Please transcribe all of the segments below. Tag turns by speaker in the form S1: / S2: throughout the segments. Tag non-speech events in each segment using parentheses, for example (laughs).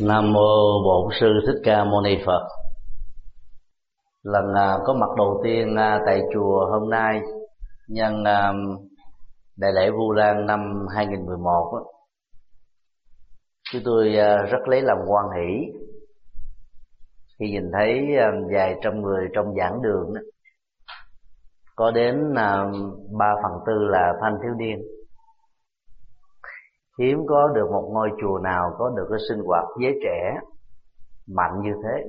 S1: Nam mô Bổn sư Thích Ca Mâu Ni Phật. Lần à, có mặt đầu tiên à, tại chùa hôm nay nhân à, đại lễ Vu Lan năm 2011 á, chúng tôi rất lấy làm quan hỷ khi nhìn thấy vài trăm người trong giảng đường có đến ba phần tư là thanh thiếu niên hiếm có được một ngôi chùa nào có được cái sinh hoạt giới trẻ mạnh như thế.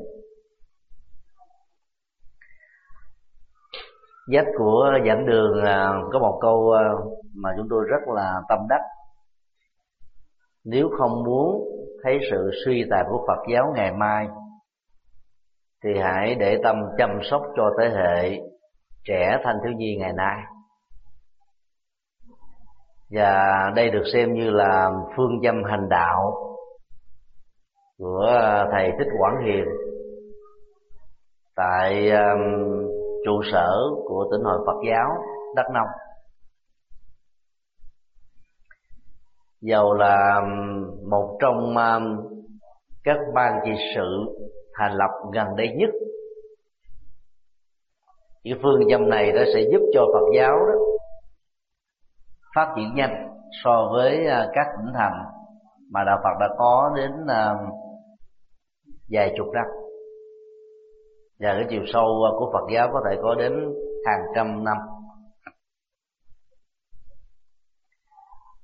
S1: Dách của giảng đường à, có một câu à, mà chúng tôi rất là tâm đắc. Nếu không muốn thấy sự suy tàn của Phật giáo ngày mai, thì hãy để tâm chăm sóc cho thế hệ trẻ thanh thiếu nhi ngày nay và đây được xem như là phương châm hành đạo của à, thầy thích quảng hiền tại um, trụ sở của tỉnh hội phật giáo đắk nông. Dầu là một trong um, các ban trị sự thành lập gần đây nhất cái phương châm này nó sẽ giúp cho phật giáo đó phát triển nhanh so với à, các tỉnh thành mà đạo Phật đã có đến à, vài chục năm. Và cái chiều sâu à, của Phật giáo có thể có đến hàng trăm năm.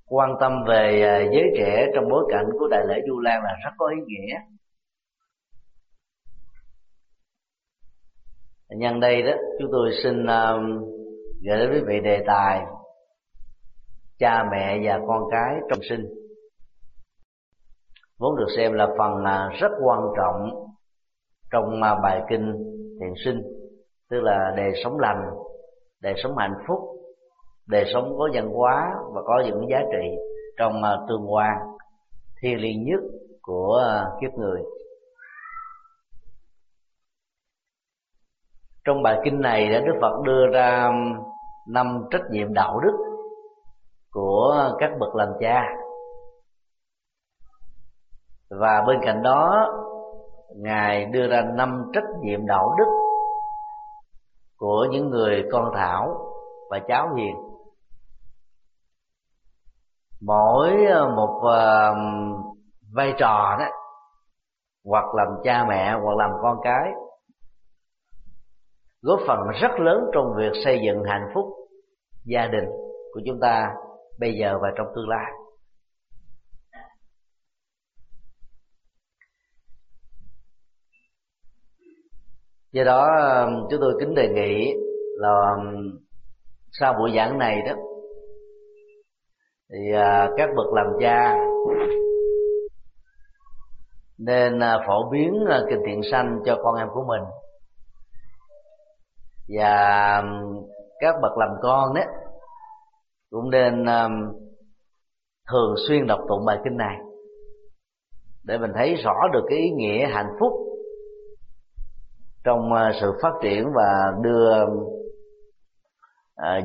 S1: Quan tâm về giới trẻ trong bối cảnh của đại lễ Du Lan là rất có ý nghĩa. Nhân đây đó, chúng tôi xin gửi đến quý vị đề tài cha mẹ và con cái trong sinh. Vốn được xem là phần à, rất quan trọng trong à, bài kinh thiện sinh, tức là đề sống lành đề sống hạnh phúc đề sống có văn hóa và có những giá trị trong à, tương quan thiêng liêng nhất của kiếp người. Trong bài kinh này đã đức phật đưa ra năm trách nhiệm đạo đức của các bậc làm cha. Và bên cạnh đó, ngài đưa ra năm trách nhiệm đạo đức của những người con thảo và cháu hiền. Mỗi ờ, một ờ, vai trò đó, hoặc làm cha mẹ, hoặc làm con cái, góp phần rất lớn trong việc xây dựng hạnh phúc gia đình của chúng ta bây giờ và trong tương lai. Do đó um, chúng tôi kính đề nghị là um, sau buổi giảng này đó, thì uh, các bậc làm cha nên uh, phổ biến uh, kinh thiện sanh cho con em của mình. Và um, các bậc làm con đó cũng nên um, thường xuyên đọc tụng bài kinh này để mình thấy rõ được cái ý nghĩa hạnh phúc trong uh, sự phát triển và đưa uh,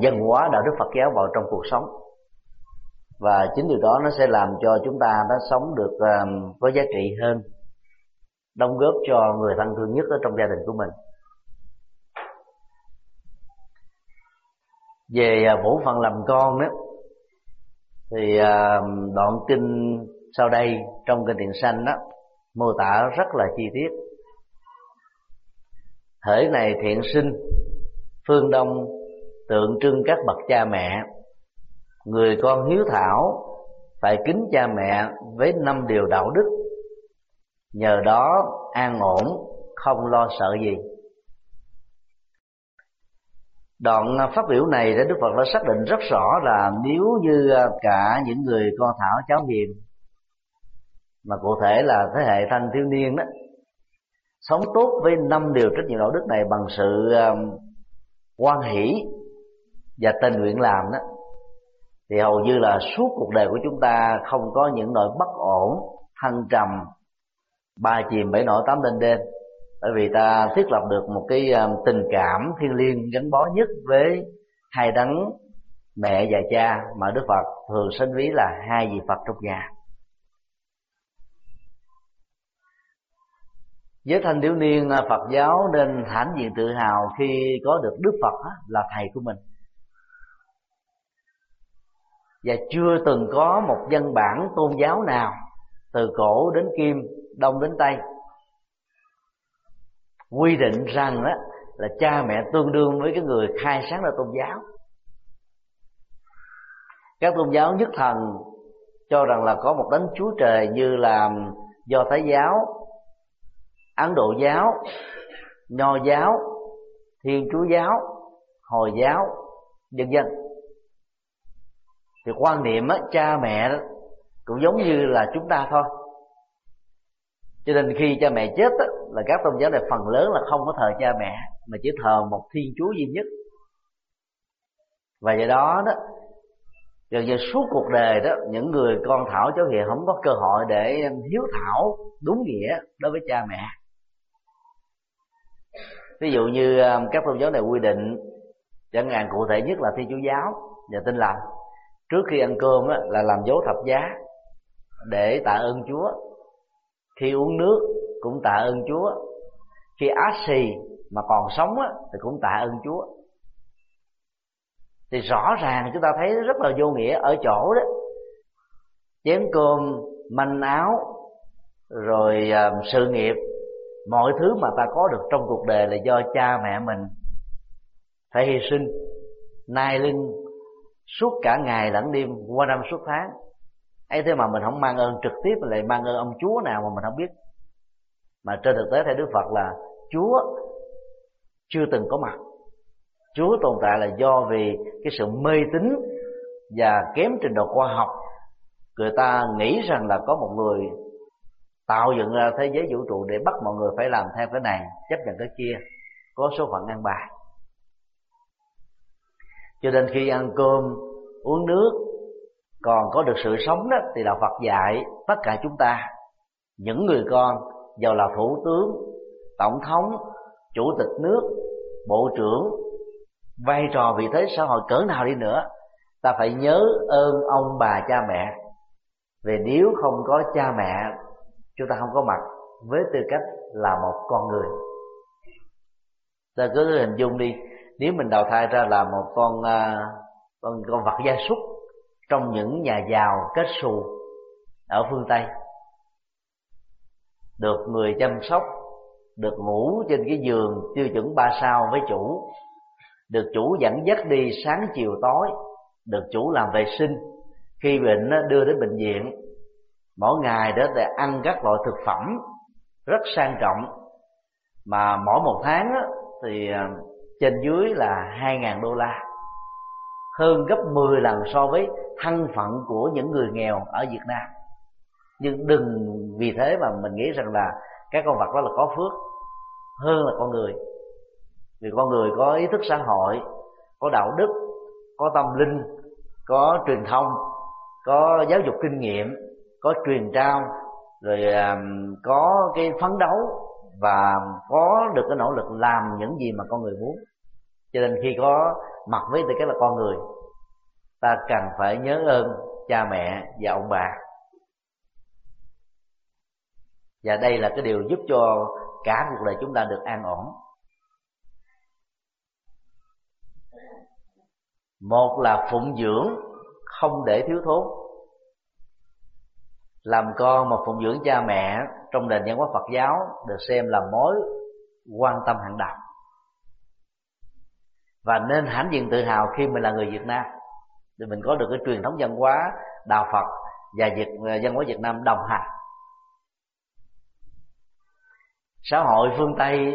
S1: dân hóa đạo đức Phật giáo vào trong cuộc sống. Và chính điều đó nó sẽ làm cho chúng ta nó sống được um, có giá trị hơn đóng góp cho người thân thương nhất ở trong gia đình của mình. Về à, bổ phận làm con đó, thì à, đoạn kinh sau đây trong kinh tiền sanh đó, mô tả rất là chi tiết. Thể này thiện sinh, phương đông tượng trưng các bậc cha mẹ. Người con hiếu thảo phải kính cha mẹ với năm điều đạo đức. Nhờ đó an ổn, không lo sợ gì đoạn à, phát biểu này để đức phật đã xác định rất rõ là nếu như à, cả những người con thảo cháu hiền mà cụ thể là thế hệ thanh thiếu niên đó, sống tốt với năm điều trách nhiệm đạo đức này bằng sự à, quan hỷ và tình nguyện làm đó, thì hầu như là suốt cuộc đời của chúng ta không có những nỗi bất ổn, thăng trầm, ba chìm bảy nổi tám lên đêm bởi vì ta thiết lập được một cái ờ, tình cảm thiêng liêng, gắn bó nhất với hai đấng mẹ và cha mà đức phật thường sinh ví là hai vị phật trong nhà. Với thanh thiếu niên ờ, phật giáo nên hãnh diện tự hào khi có được đức phật là thầy của mình. Và chưa từng có một văn bản tôn giáo nào, từ cổ đến kim, đông đến tây quy định rằng đó là cha mẹ tương đương với cái người khai sáng ra tôn giáo. Các tôn giáo nhất thần cho rằng là có một đấng chúa trời như là do thái giáo ấn độ giáo nho giáo thiên chúa giáo hồi giáo dân dân thì quan niệm á, cha mẹ đó cũng giống như là chúng ta thôi cho nên khi cha mẹ chết á, là các tôn giáo này phần lớn là không có thờ cha mẹ mà chỉ thờ một thiên chúa duy nhất. Và do đó đó gần như suốt cuộc đời đó những người con thảo cháu hiền không có cơ hội để hiếu thảo đúng nghĩa đối với cha mẹ. Ví dụ như um, các tôn giáo này quy định chẳng hạn cụ thể nhất là thiên chúa giáo và tin lành. Trước khi ăn cơm đó, là làm dấu thập giá để tạ ơn chúa khi uống nước cũng tạ ơn chúa. Khi ác xì mà còn sống á, thì cũng tạ ơn chúa. Thì rõ ràng chúng ta thấy rất là vô nghĩa ở chỗ đó. Chén cơm manh áo rồi à, sự nghiệp mọi thứ mà ta có được trong cuộc đời là do cha mẹ mình phải hy sinh nai lưng suốt cả ngày lẫn đêm qua năm suốt tháng ấy thế mà mình không mang ơn trực tiếp mà lại mang ơn ông chúa nào mà mình không biết. Mà trên thực tế theo đức phật là chúa chưa từng có mặt. Chúa tồn tại là do vì cái sự mê tín và kém trình độ khoa học. Người ta nghĩ rằng là có một người tạo dựng ra thế giới vũ trụ để bắt mọi người phải làm theo cái này, chấp nhận cái kia, có số phận ăn bài. Cho nên khi ăn cơm, uống nước còn có được sự sống đó thì đạo Phật dạy tất cả chúng ta. Những người con giàu là thủ tướng, tổng thống, chủ tịch nước, bộ trưởng, vai trò vị thế xã hội cỡ nào đi nữa, ta phải nhớ ơn ông bà cha mẹ. Vì nếu không có cha mẹ, chúng ta không có mặt với tư cách là một con người. Ta cứ hình dung đi, nếu mình đào thai ra là một con à, con con vật gia súc trong những nhà giàu kết xù ở phương tây. Được người chăm sóc, được ngủ trên cái giường tiêu chuẩn ba sao với chủ, được chủ dẫn dắt đi sáng chiều tối, được chủ làm vệ sinh. Khi bệnh đưa đến bệnh viện, mỗi ngày đó để ăn các loại thực phẩm rất sang trọng. Mà mỗi một tháng thì à, trên dưới là hai ngàn đô la hơn gấp 10 lần so với thân phận của những người nghèo ở Việt Nam. Nhưng đừng vì thế mà mình nghĩ rằng là các con vật đó là có phước hơn là con người. Vì con người có ý thức xã hội, có đạo đức, có tâm linh, có truyền thông, có giáo dục kinh nghiệm, có truyền trao, rồi à, có cái phấn đấu và có được cái nỗ lực làm những gì mà con người muốn. Cho nên khi có mặt với tư cách là con người, ta cần phải nhớ ơn cha mẹ và ông bà. Và đây là cái điều giúp cho cả cuộc đời chúng ta được an ổn. Một là phụng dưỡng, không để thiếu thốn. Làm con mà phụng dưỡng cha mẹ trong nền văn hóa Phật giáo được xem là mối quan tâm hàng đầu và nên hãnh diện tự hào khi mình là người Việt Nam. Để mình có được cái truyền thống văn hóa, đạo Phật và Việt văn hóa Việt Nam đồng hành. Xã hội phương Tây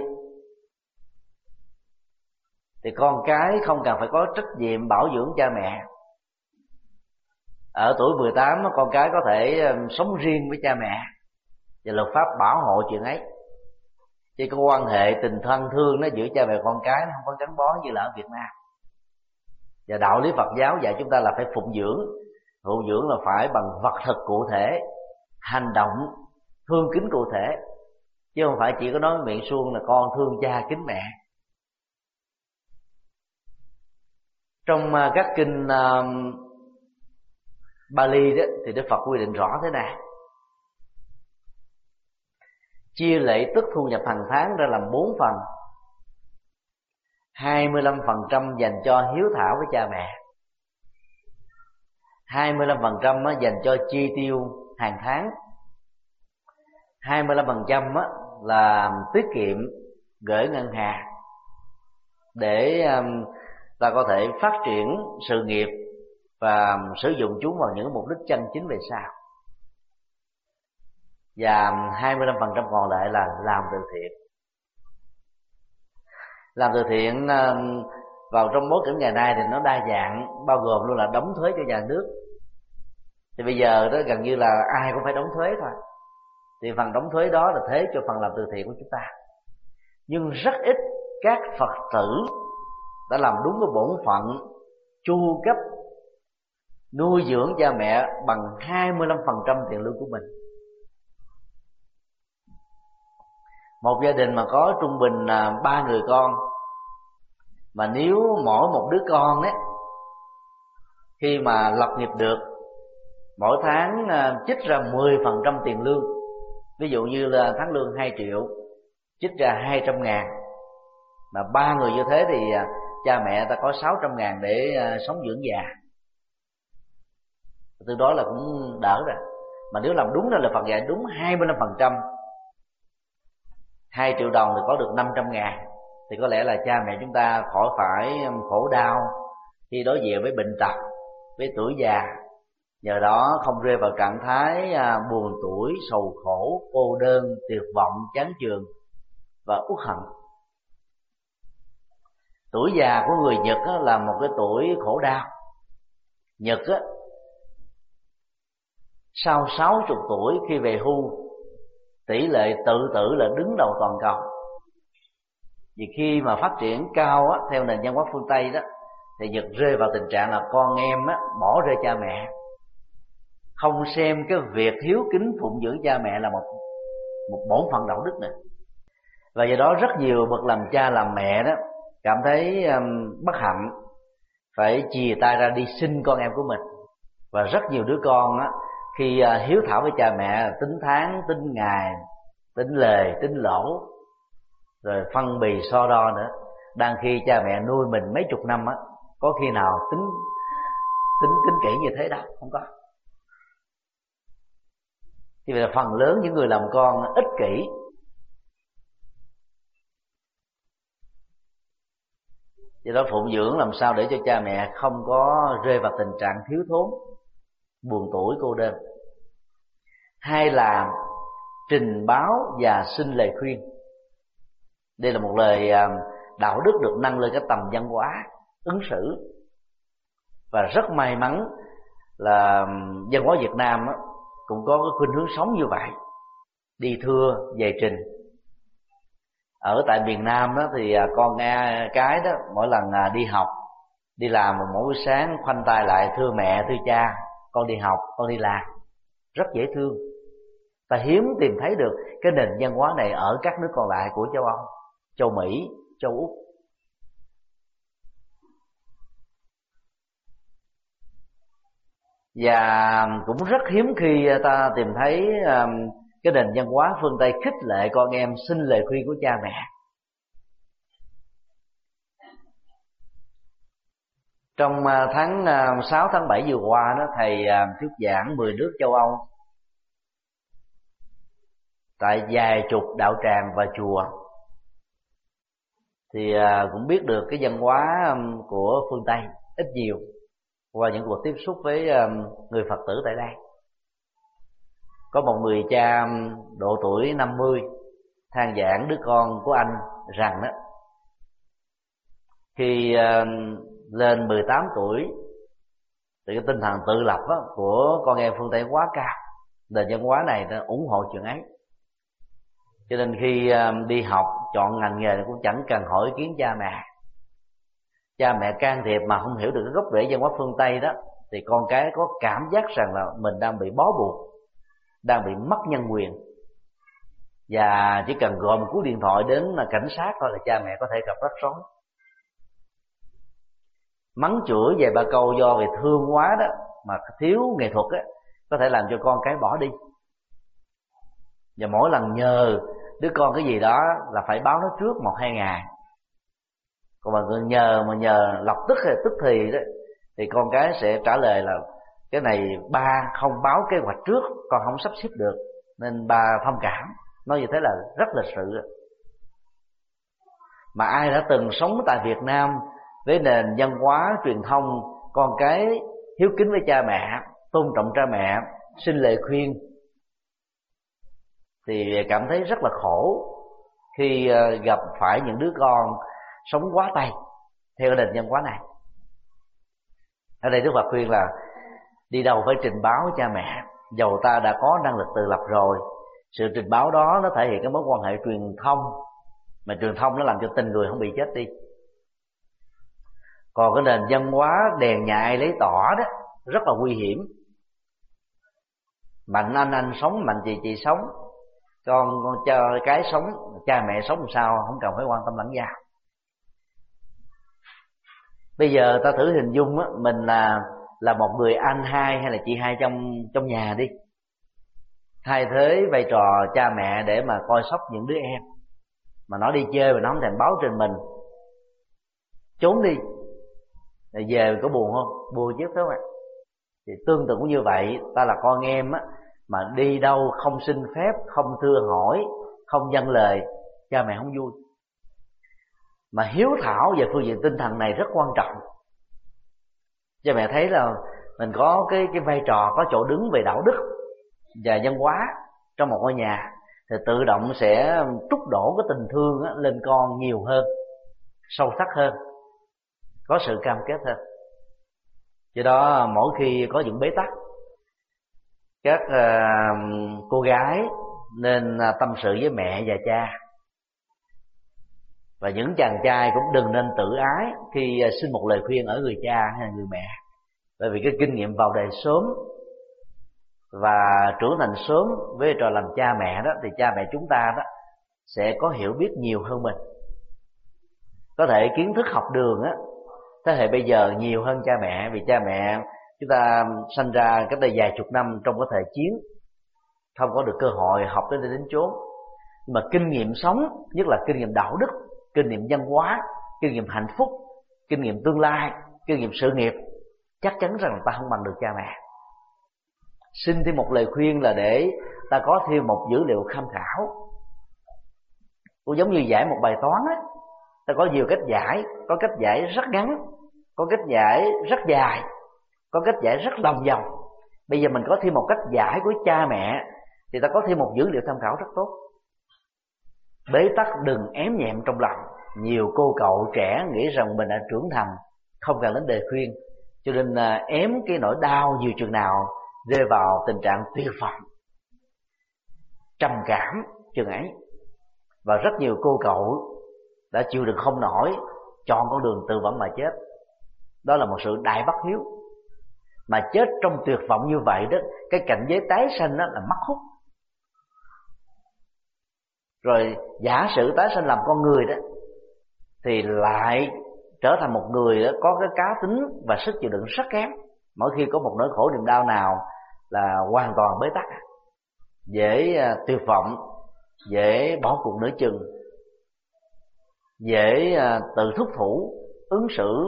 S1: thì con cái không cần phải có trách nhiệm bảo dưỡng cha mẹ. Ở tuổi 18 con cái có thể sống riêng với cha mẹ và luật pháp bảo hộ chuyện ấy chứ có quan hệ tình thân thương nó giữa cha mẹ con cái nó không có gắn bó như là ở Việt Nam. Và đạo lý Phật giáo dạy chúng ta là phải phụng dưỡng. Phụng dưỡng là phải bằng vật thực cụ thể hành động thương kính cụ thể. Chứ không phải chỉ có nói miệng suông là con thương cha kính mẹ. Trong à, các kinh uh, Bali đó thì Đức Phật quy định rõ thế này chia lệ tức thu nhập hàng tháng ra làm bốn phần. 25% dành cho hiếu thảo với cha mẹ. 25% dành cho chi tiêu hàng tháng. 25% là tiết kiệm gửi ngân hàng. Để ta có thể phát triển sự nghiệp và sử dụng chúng vào những mục đích chân chính về sau và 25% còn lại là làm từ thiện. Làm từ thiện um, vào trong bối cảnh ngày nay thì nó đa dạng, bao gồm luôn là đóng thuế cho nhà nước. Thì bây giờ đó gần như là ai cũng phải đóng thuế thôi. Thì phần đóng thuế đó là thế cho phần làm từ thiện của chúng ta. Nhưng rất ít các phật tử đã làm đúng cái bổn phận chu cấp nuôi dưỡng cha mẹ bằng 25% tiền lương của mình. Một gia đình mà có trung bình là ba người con. Mà nếu mỗi một đứa con ấy, khi mà lập nghiệp được, mỗi tháng à, chích ra 10% tiền lương. Ví dụ như là tháng lương 2 triệu, chích ra 200 ngàn. Mà ba người như thế thì à, cha mẹ ta có 600 ngàn để à, sống dưỡng già. Từ đó là cũng đỡ rồi. Mà nếu làm đúng là Phật dạy đúng 25% 2 triệu đồng thì có được 500 ngàn. Thì có lẽ là cha mẹ chúng ta khỏi phải um, khổ đau khi đối diện với bệnh tật với tuổi già. Nhờ đó không rơi vào trạng thái à, buồn tuổi sầu khổ cô đơn tuyệt vọng chán chường và uất hận. Tuổi già của người nhật là một cái tuổi khổ đau. Nhật á, sau sáu chục tuổi khi về hưu tỷ lệ tự tử là đứng đầu toàn cầu. Vì khi mà phát triển cao á, theo nền văn hóa phương tây đó thì giật rơi vào tình trạng là con em á, bỏ rơi cha mẹ. Không xem cái việc hiếu kính phụng dưỡng cha mẹ là một một bổn phận đạo đức nữa và do đó rất nhiều bậc làm cha làm mẹ đó cảm thấy um, bất hạnh phải chìa tay ra đi sinh con em của mình. Và rất nhiều đứa con á khi à, hiếu thảo với cha mẹ, tính tháng, tính ngày, tính lề tính lỗ, rồi phân bì so đo nữa, đang khi cha mẹ nuôi mình mấy chục năm á, có khi nào tính tính tính kỹ như thế đâu không có. Thì là phần lớn những người làm con ích kỷ. Do đó phụng dưỡng làm sao để cho cha mẹ không có rơi vào tình trạng thiếu thốn buồn tuổi cô đơn. Hay là trình báo và xin lời khuyên. Đây là một lời à, đạo đức được nâng lên cái tầm văn hóa, ứng xử. Và rất may mắn là văn hóa Việt Nam cũng có cái khuynh hướng sống như vậy, đi thưa, về trình. Ở tại miền Nam đó thì à, con nghe cái đó, mỗi lần à, đi học, đi làm một mỗi buổi sáng khoanh tay lại, thưa mẹ, thưa cha con đi học, con đi làm. Rất dễ thương. Ta hiếm tìm thấy được cái nền văn hóa này ở các nước còn lại của châu Âu, châu Mỹ, châu Úc. Và cũng rất hiếm khi ta tìm thấy um, cái nền văn hóa phương tây khích lệ con em xin lời khuyên của cha mẹ. Trong à, tháng à, 6 tháng 7 vừa qua đó, thầy à, thuyết giảng 10 nước châu Âu. Tại vài chục đạo tràng và chùa. Thì cũng biết được cái văn hóa của phương Tây ít nhiều qua những cuộc tiếp xúc với người Phật tử tại đây. Có một người cha độ tuổi 50 than giảng đứa con của anh rằng đó, khi lên 18 tuổi thì cái tinh thần tự lập á, của con em phương tây quá cao. Nền văn hóa này nó ủng hộ chuyện ấy. Cho nên khi à, đi học chọn ngành nghề cũng chẳng cần hỏi ý kiến cha mẹ. Cha mẹ can thiệp mà không hiểu được cái gốc rễ văn hóa phương tây đó thì con cái có cảm giác rằng là mình đang bị bó buộc đang bị mất nhân quyền. Và chỉ cần gọi một cú điện thoại đến là cảnh sát thôi là cha mẹ có thể gặp rắc rối mắng chửi về ba câu do về thương quá đó, mà thiếu nghệ thuật á, có thể làm cho con cái bỏ đi. Và mỗi lần nhờ đứa con cái gì đó là phải báo nó trước một, hai ngày. Còn mà nhờ mà nhờ lập tức hay tức thì đó, thì con cái sẽ trả lời là, cái này ba không báo kế hoạch trước, con không sắp xếp được. Nên ba thông cảm, nói như thế là rất là sự mà ai đã từng sống tại Việt Nam với nền văn hóa truyền thông con cái hiếu kính với cha mẹ, tôn trọng cha mẹ, xin lời khuyên, thì cảm thấy rất là khổ khi ờ, gặp phải những đứa con sống quá tay theo nền văn hóa này. Ở đây đức phật khuyên là, đi đâu phải trình báo cha mẹ, dầu ta đã có năng lực tự lập rồi, sự trình báo đó nó thể hiện cái mối quan hệ truyền thông, mà truyền thông nó làm cho tình người không bị chết đi còn cái nền văn hóa đèn nhại lấy tỏ đó, rất là nguy hiểm. Mạnh anh anh sống, mạnh chị chị sống. Con con cho cái sống, cha mẹ sống làm sao không cần phải quan tâm lẫn nhau bây giờ ta thử hình dung á, mình là là một người anh hai hay là chị hai trong trong nhà đi. Thay thế vai trò cha mẹ để mà coi sóc những đứa em. Mà nó đi chơi mà nó không thèm báo trên mình. Trốn đi rồi về có buồn không? Buồn chứ, phải không ạ? Thì tương tự cũng như vậy, ta là con em á, mà đi đâu không xin phép, không thưa hỏi, không dâng lời, cha mẹ không vui. Mà hiếu thảo về phương diện tinh thần này rất quan trọng. Cha mẹ thấy là mình có cái cái vai trò, có chỗ đứng về đạo đức và văn hóa trong một ngôi nhà, thì tự động sẽ trút đổ cái tình thương lên con nhiều hơn, sâu sắc hơn có sự cam kết hơn. Do đó mỗi khi có những bế tắc các uh, cô gái nên uh, tâm sự với mẹ và cha. Và những chàng trai cũng đừng nên tự ái khi uh, xin một lời khuyên ở người cha hay là người mẹ. Bởi vì cái kinh nghiệm vào đời sớm và trưởng thành sớm với trò làm cha mẹ đó thì cha mẹ chúng ta đó sẽ có hiểu biết nhiều hơn mình. Có thể kiến thức học đường á thế hệ bây giờ nhiều hơn cha mẹ, vì cha mẹ chúng ta sanh ra cách đây vài chục năm trong cái thời chiến, không có được cơ hội học đến đây đến chốn. Nhưng mà kinh nghiệm sống, nhất là kinh nghiệm đạo đức, kinh nghiệm văn hóa, kinh nghiệm hạnh phúc, kinh nghiệm tương lai, kinh nghiệm sự nghiệp, chắc chắn rằng ta không bằng được cha mẹ. Xin thêm một lời khuyên là để ta có thêm một dữ liệu tham khảo. Cũng giống như giải một bài toán á ta có nhiều cách giải, có cách giải rất ngắn, có cách giải rất dài, có cách giải rất lòng vòng. Bây giờ mình có thêm một cách giải của cha mẹ, thì ta có thêm một dữ liệu tham khảo rất tốt. Bế tắc đừng ém nhẹm trong lòng. Nhiều cô cậu trẻ nghĩ rằng mình đã trưởng thành, không cần đến đề khuyên. Cho nên à, ém cái nỗi đau nhiều chừng nào, rơi vào tình trạng tuyệt vọng. Trầm cảm chừng ấy. Và rất nhiều cô cậu đã chịu đựng không nổi, chọn con đường tự vẫn mà chết. Đó là một sự đại bất hiếu. Mà chết trong tuyệt vọng như vậy đó, cái cảnh giới tái sanh đó là mất hút. Rồi giả sử tái sanh làm con người đó, thì lại trở thành một người đó có cái cá tính và sức chịu đựng rất kém. Mỗi khi có một nỗi khổ niềm đau nào là hoàn toàn bế tắc. Dễ à, tuyệt vọng, dễ bỏ cuộc nửa chừng dễ à, tự thúc thủ ứng xử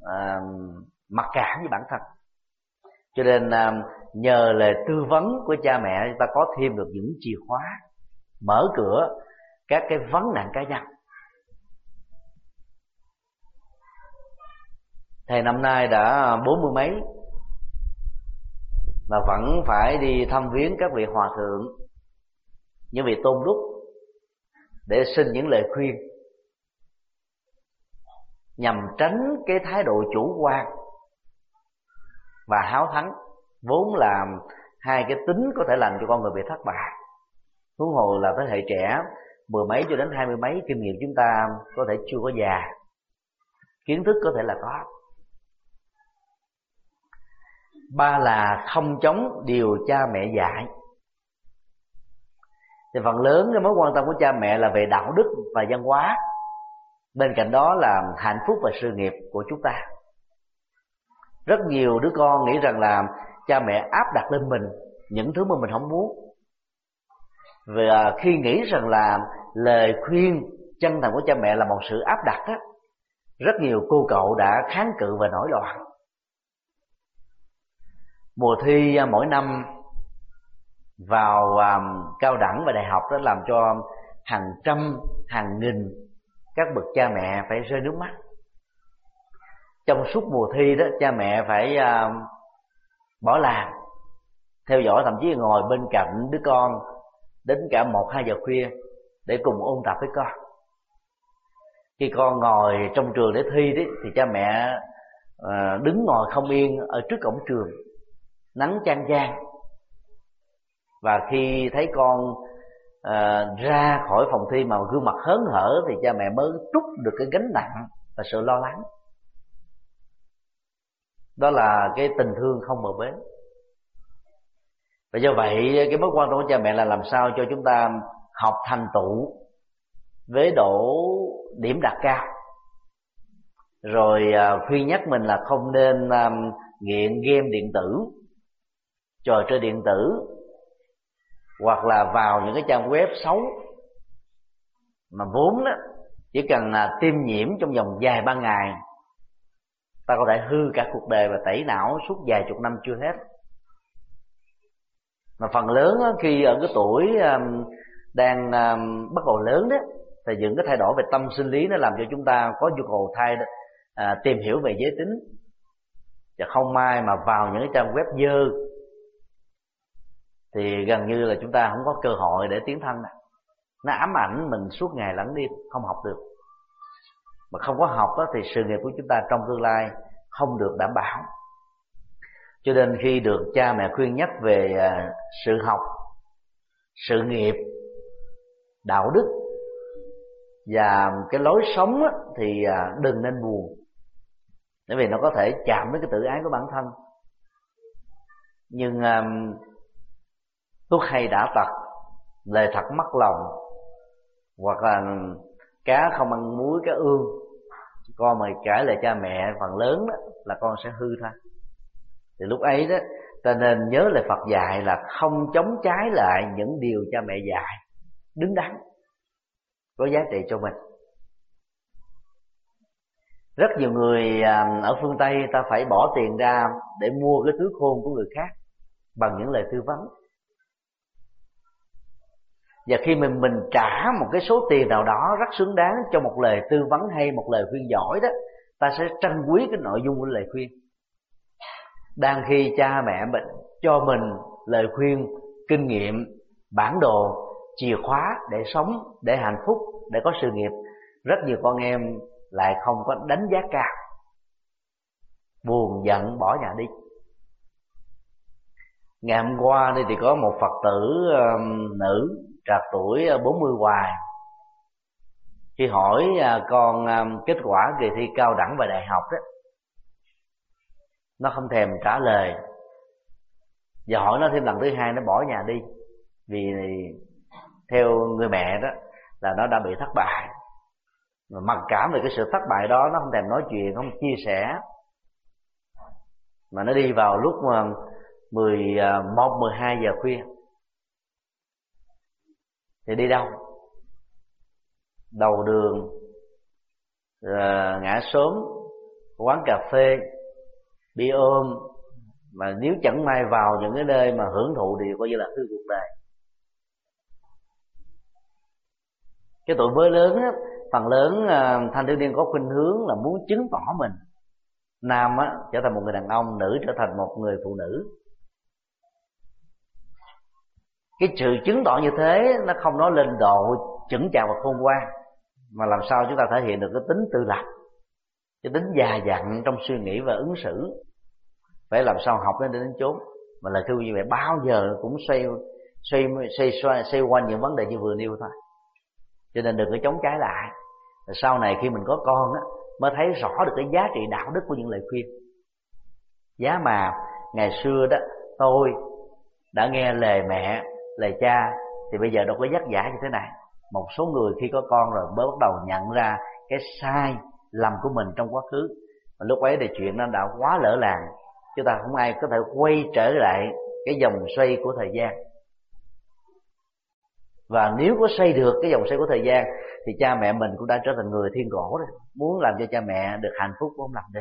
S1: à, mặc cảm với bản thân. Cho nên à, nhờ lời tư vấn của cha mẹ chúng ta có thêm được những chìa khóa mở cửa các cái vấn nạn cá nhân. Thầy năm nay đã bốn mươi mấy mà vẫn phải đi thăm viếng các vị hòa thượng những vị tôn đức để xin những lời khuyên nhằm tránh cái thái độ chủ quan và háo thắng, vốn là hai cái tính có thể làm cho con người bị thất bại. Huống hồ là thế hệ trẻ, mười mấy cho đến hai mươi mấy, kinh nghiệm chúng ta có thể chưa có già. Kiến thức có thể là có. Ba là không chống điều cha mẹ dạy. Thì phần lớn cái mối quan tâm của cha mẹ là về đạo đức và văn hóa bên cạnh đó là hạnh phúc và sự nghiệp của chúng ta. Rất nhiều đứa con nghĩ rằng là cha mẹ áp đặt lên mình những thứ mà mình không muốn. Và à, khi nghĩ rằng là lời khuyên chân thành của cha mẹ là một sự áp đặt á rất nhiều cô cậu đã kháng cự và nổi loạn. Mùa thi à, mỗi năm vào um, cao đẳng và đại học đó làm cho hàng trăm hàng nghìn các bậc cha mẹ phải rơi nước mắt. Trong suốt mùa thi đó cha mẹ phải uh, bỏ làm theo dõi thậm chí ngồi bên cạnh đứa con đến cả một hai giờ khuya để cùng ôn tập với con. Khi con ngồi trong trường để thi đấy thì cha mẹ uh, đứng ngồi không yên ở trước cổng trường nắng chang chang. Và khi thấy con à, ra khỏi phòng thi mà gương mặt hớn hở thì cha mẹ mới trút được cái gánh nặng và sự lo lắng. Đó là cái tình thương không bờ bến. Và do vậy cái mối quan trọng của cha mẹ là làm sao cho chúng ta học thành tựu với độ điểm đạt cao. Rồi uh, khuyên nhắc mình là không nên à, nghiện game điện tử trò chơi điện tử hoặc là vào những cái trang web xấu. Mà vốn đó chỉ cần là tiêm nhiễm trong vòng vài ba ngày ta có thể hư cả cuộc đời và tẩy não suốt vài chục năm chưa hết. Mà phần lớn đó, khi ở cái tuổi um, đang um, bắt đầu lớn đó thì những cái thay đổi về tâm sinh lý nó làm cho chúng ta có nhu cầu thay à, tìm hiểu về giới tính. Và không may mà vào những cái trang web dơ thì gần như là chúng ta không có cơ hội để tiến thân này. nó ám ảnh mình suốt ngày lẫn đêm không học được. Mà không có học đó, thì sự nghiệp của chúng ta trong tương lai không được đảm bảo. Cho nên khi được cha mẹ khuyên nhắc về à, sự học sự nghiệp đạo đức và cái lối sống á, thì à, đừng nên buồn. Bởi vì nó có thể chạm đến cái tự ái của bản thân. Nhưng à, thuốc hay đã tật lời thật mất lòng. Hoặc là cá không ăn muối, cá ương con mà kể lại cha mẹ phần lớn đó, là con sẽ hư thôi thì lúc ấy đó, ta nên nhớ lời Phật dạy là không chống trái lại những điều cha mẹ dạy. Đứng đắn, có giá trị cho mình. Rất nhiều người à, ở phương tây ta phải bỏ tiền ra để mua cái túi khôn của người khác bằng những lời tư vấn và khi mình mình trả một cái số tiền nào đó rất xứng đáng cho một lời tư vấn hay một lời khuyên giỏi đó, ta sẽ trân quý cái nội dung của lời khuyên. Đang khi cha mẹ mình cho mình lời khuyên, kinh nghiệm, bản đồ, chìa khóa để sống, để hạnh phúc, để có sự nghiệp, rất nhiều con em lại không có đánh giá cao. Buồn giận bỏ nhà đi ngày hôm qua đây thì có một phật tử um, nữ trạc tuổi ờ, 40 hoài. Khi hỏi uh, con um, kết quả kỳ thi cao đẳng và đại học đó. Nó không thèm trả lời. Và hỏi nó thêm lần thứ hai nó bỏ nhà đi. Vì theo người mẹ đó là nó đã bị thất bại. Mà mặc cảm về cái sự thất bại đó nó không thèm nói chuyện không chia sẻ. Mà nó đi vào lúc mà mười à, một mười hai giờ khuya. Thì đi đâu? Đầu đường à, ngã sớm quán cà phê Bia ôm. Mà nếu chẳng may vào những cái nơi mà hưởng thụ thì coi như là hư cuộc đời. Cái tuổi mới lớn á, phần lớn à, thanh thiếu niên có khuynh hướng là muốn chứng tỏ mình nam á, trở thành một người đàn ông nữ trở thành một người phụ nữ cái sự chứng tỏ như thế nó không nói lên độ chững chạc và khôn ngoan mà làm sao chúng ta thể hiện được cái tính tự lập cái tính già dặn trong suy nghĩ và ứng xử. Phải làm sao học đến đến chốn. Mà lời thư như vậy bao giờ cũng xoay xoay xoay xoay, xoay quanh những vấn đề như vừa nêu thôi. Cho nên đừng có chống trái lại. Sau này khi mình có con á mới thấy rõ được cái giá trị đạo đức của những lời khuyên. Giá mà ngày xưa đó tôi đã nghe lời mẹ lời cha, thì bây giờ đâu có dắt giả như thế này. Một số người khi có con rồi mới bắt đầu nhận ra cái sai lầm của mình trong quá khứ. Mà lúc ấy thì chuyện nó đã quá lỡ làng chúng ta không ai có thể quay trở lại cái dòng xoay của thời gian. Và nếu có xây được cái dòng xoay của thời gian, thì cha mẹ mình cũng đã trở thành người thiên cổ rồi. Muốn làm cho cha mẹ được hạnh phúc cũng không làm được.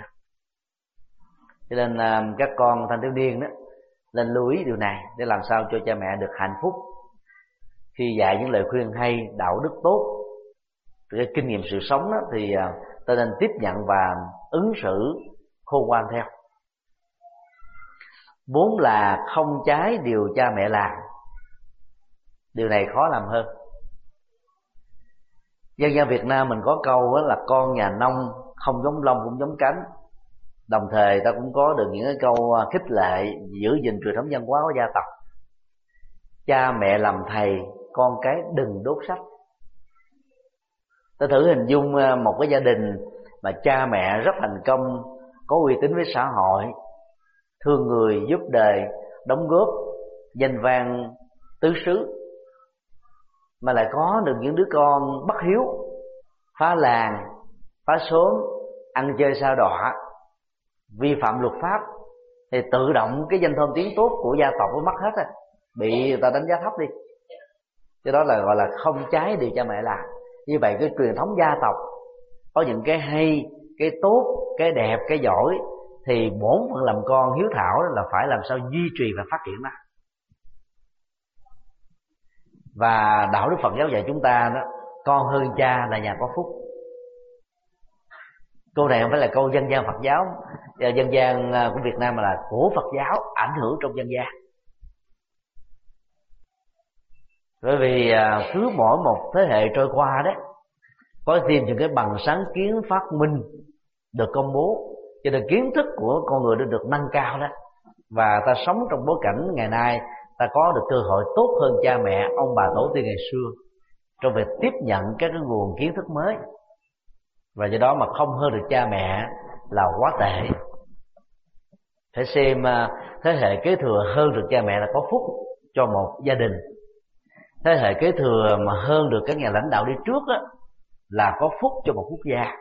S1: Cho nên các con thanh thiếu niên đó nên lưu ý điều này để làm sao cho cha mẹ được hạnh phúc. Khi dạy những lời khuyên hay đạo đức tốt cái kinh nghiệm sự sống đó, thì à, ta nên tiếp nhận và ứng xử khôn ngoan theo. Bốn là không trái điều cha mẹ làm điều này khó làm hơn. Dân gian việt nam mình có câu là con nhà nông không giống lông cũng giống cánh đồng thời ta cũng có được những cái câu à, khích lệ giữ gìn truyền thống văn hóa của gia tộc. Cha mẹ làm thầy, con cái đừng đốt sách. Ta thử hình dung à, một cái gia đình mà cha mẹ rất thành công, có uy tín với xã hội, thương người, giúp đời, đóng góp, danh vang, tứ xứ, mà lại có được những đứa con bất hiếu, phá làng, phá xóm, ăn chơi sao đọa vi phạm luật pháp thì tự động cái danh thơm tiếng tốt của gia tộc nó mất hết rồi. Bị người ta đánh giá thấp đi. Cái đó là gọi là không trái điều cha mẹ làm. Như vậy cái truyền thống gia tộc có những cái hay, cái tốt, cái đẹp, cái giỏi thì bổn phận làm con hiếu thảo là phải làm sao duy trì và phát triển nó và đạo đức phật giáo dạy chúng ta đó, con hơn cha là nhà có phúc câu này không phải là câu dân gian phật giáo. Dân gian à, của việt nam mà là của phật giáo, ảnh hưởng trong dân gian. Bởi vì à, cứ mỗi một thế hệ trôi qua đấy có thêm những cái bằng sáng kiến phát minh được công bố. Cho nên kiến thức của con người đã được nâng cao đó. Và ta sống trong bối cảnh ngày nay, ta có được cơ hội tốt hơn cha mẹ, ông bà tổ tiên ngày xưa trong việc tiếp nhận các cái nguồn kiến thức mới và do đó mà không hơn được cha mẹ là quá tệ. Phải xem à, thế hệ kế thừa hơn được cha mẹ là có phúc cho một gia đình. Thế hệ kế thừa mà hơn được các nhà lãnh đạo đi trước đó, là có phúc cho một quốc gia.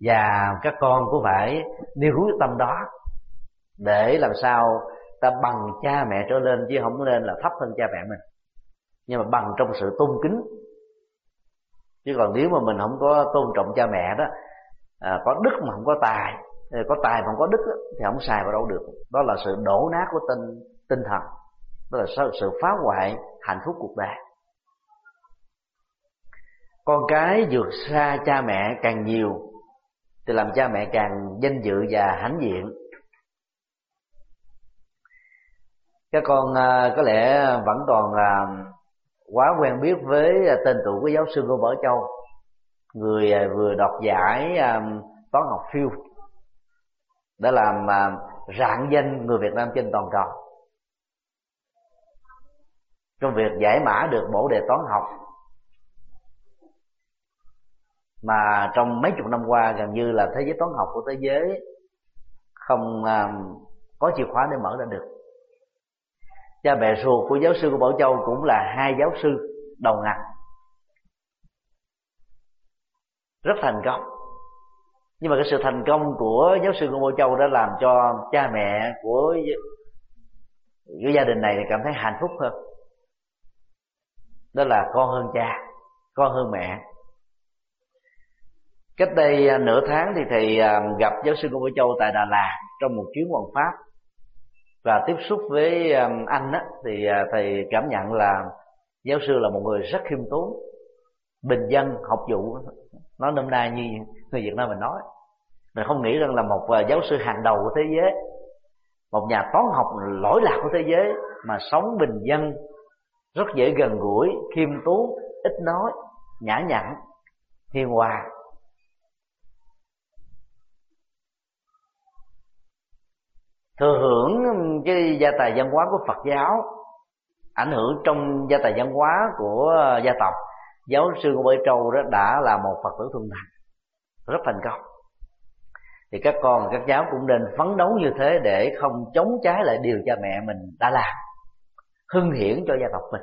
S1: Và các con cũng phải nêu quyết tâm đó để làm sao ta bằng cha mẹ trở lên chứ không nên là thấp hơn cha mẹ mình. Nhưng mà bằng trong sự tôn kính chứ còn nếu mà mình không có tôn trọng cha mẹ đó à, có đức mà không có tài ờ, có tài mà không có đức đó, thì không xài vào đâu được. Đó là sự đổ nát của tinh tinh thần. Đó là sự phá hoại hạnh phúc cuộc đời. Con cái vượt xa cha mẹ càng nhiều thì làm cha mẹ càng danh dự và hãnh diện. Các con à, có lẽ vẫn còn à, quá quen biết với à, tên tuổi của giáo sư Ngô Bảo Châu, người à, vừa đoạt giải à, toán học phiêu, đã làm rạng danh người Việt Nam trên toàn cầu. Trong việc giải mã được bộ đề toán học, mà trong mấy chục năm qua gần như là thế giới toán học của thế giới không có chìa khóa để mở ra được cha mẹ ruột của giáo sư của bảo châu cũng là hai giáo sư đầu ngành. Rất thành công. Nhưng mà cái sự thành công của giáo sư của bảo châu đã làm cho cha mẹ của của gia đình này cảm thấy hạnh phúc hơn. Đó là con hơn cha, con hơn mẹ. Cách đây à, nửa tháng thì thầy à, gặp giáo sư của bảo châu tại đà lạt trong một chuyến hoàng pháp và tiếp xúc với um, anh á, thì à, thầy cảm nhận là giáo sư là một người rất khiêm tốn, bình dân, học vụ. Nói năm nay như người việt nam mình nói. Mình không nghĩ rằng là một à, giáo sư hàng đầu của thế giới, một nhà toán học lỗi lạc của thế giới mà sống bình dân, rất dễ gần gũi, khiêm tốn, ít nói, nhã nhặn, hiền hòa. Thừa hưởng cái gia tài văn hóa của Phật giáo, ảnh hưởng trong gia tài văn hóa của ờ, gia tộc. Giáo sư của Bơi Châu đó đã là một Phật tử thuần thành, rất thành công. Thì các con, các cháu cũng nên phấn đấu như thế để không chống trái lại điều cha mẹ mình đã làm, hưng hiển cho gia tộc mình.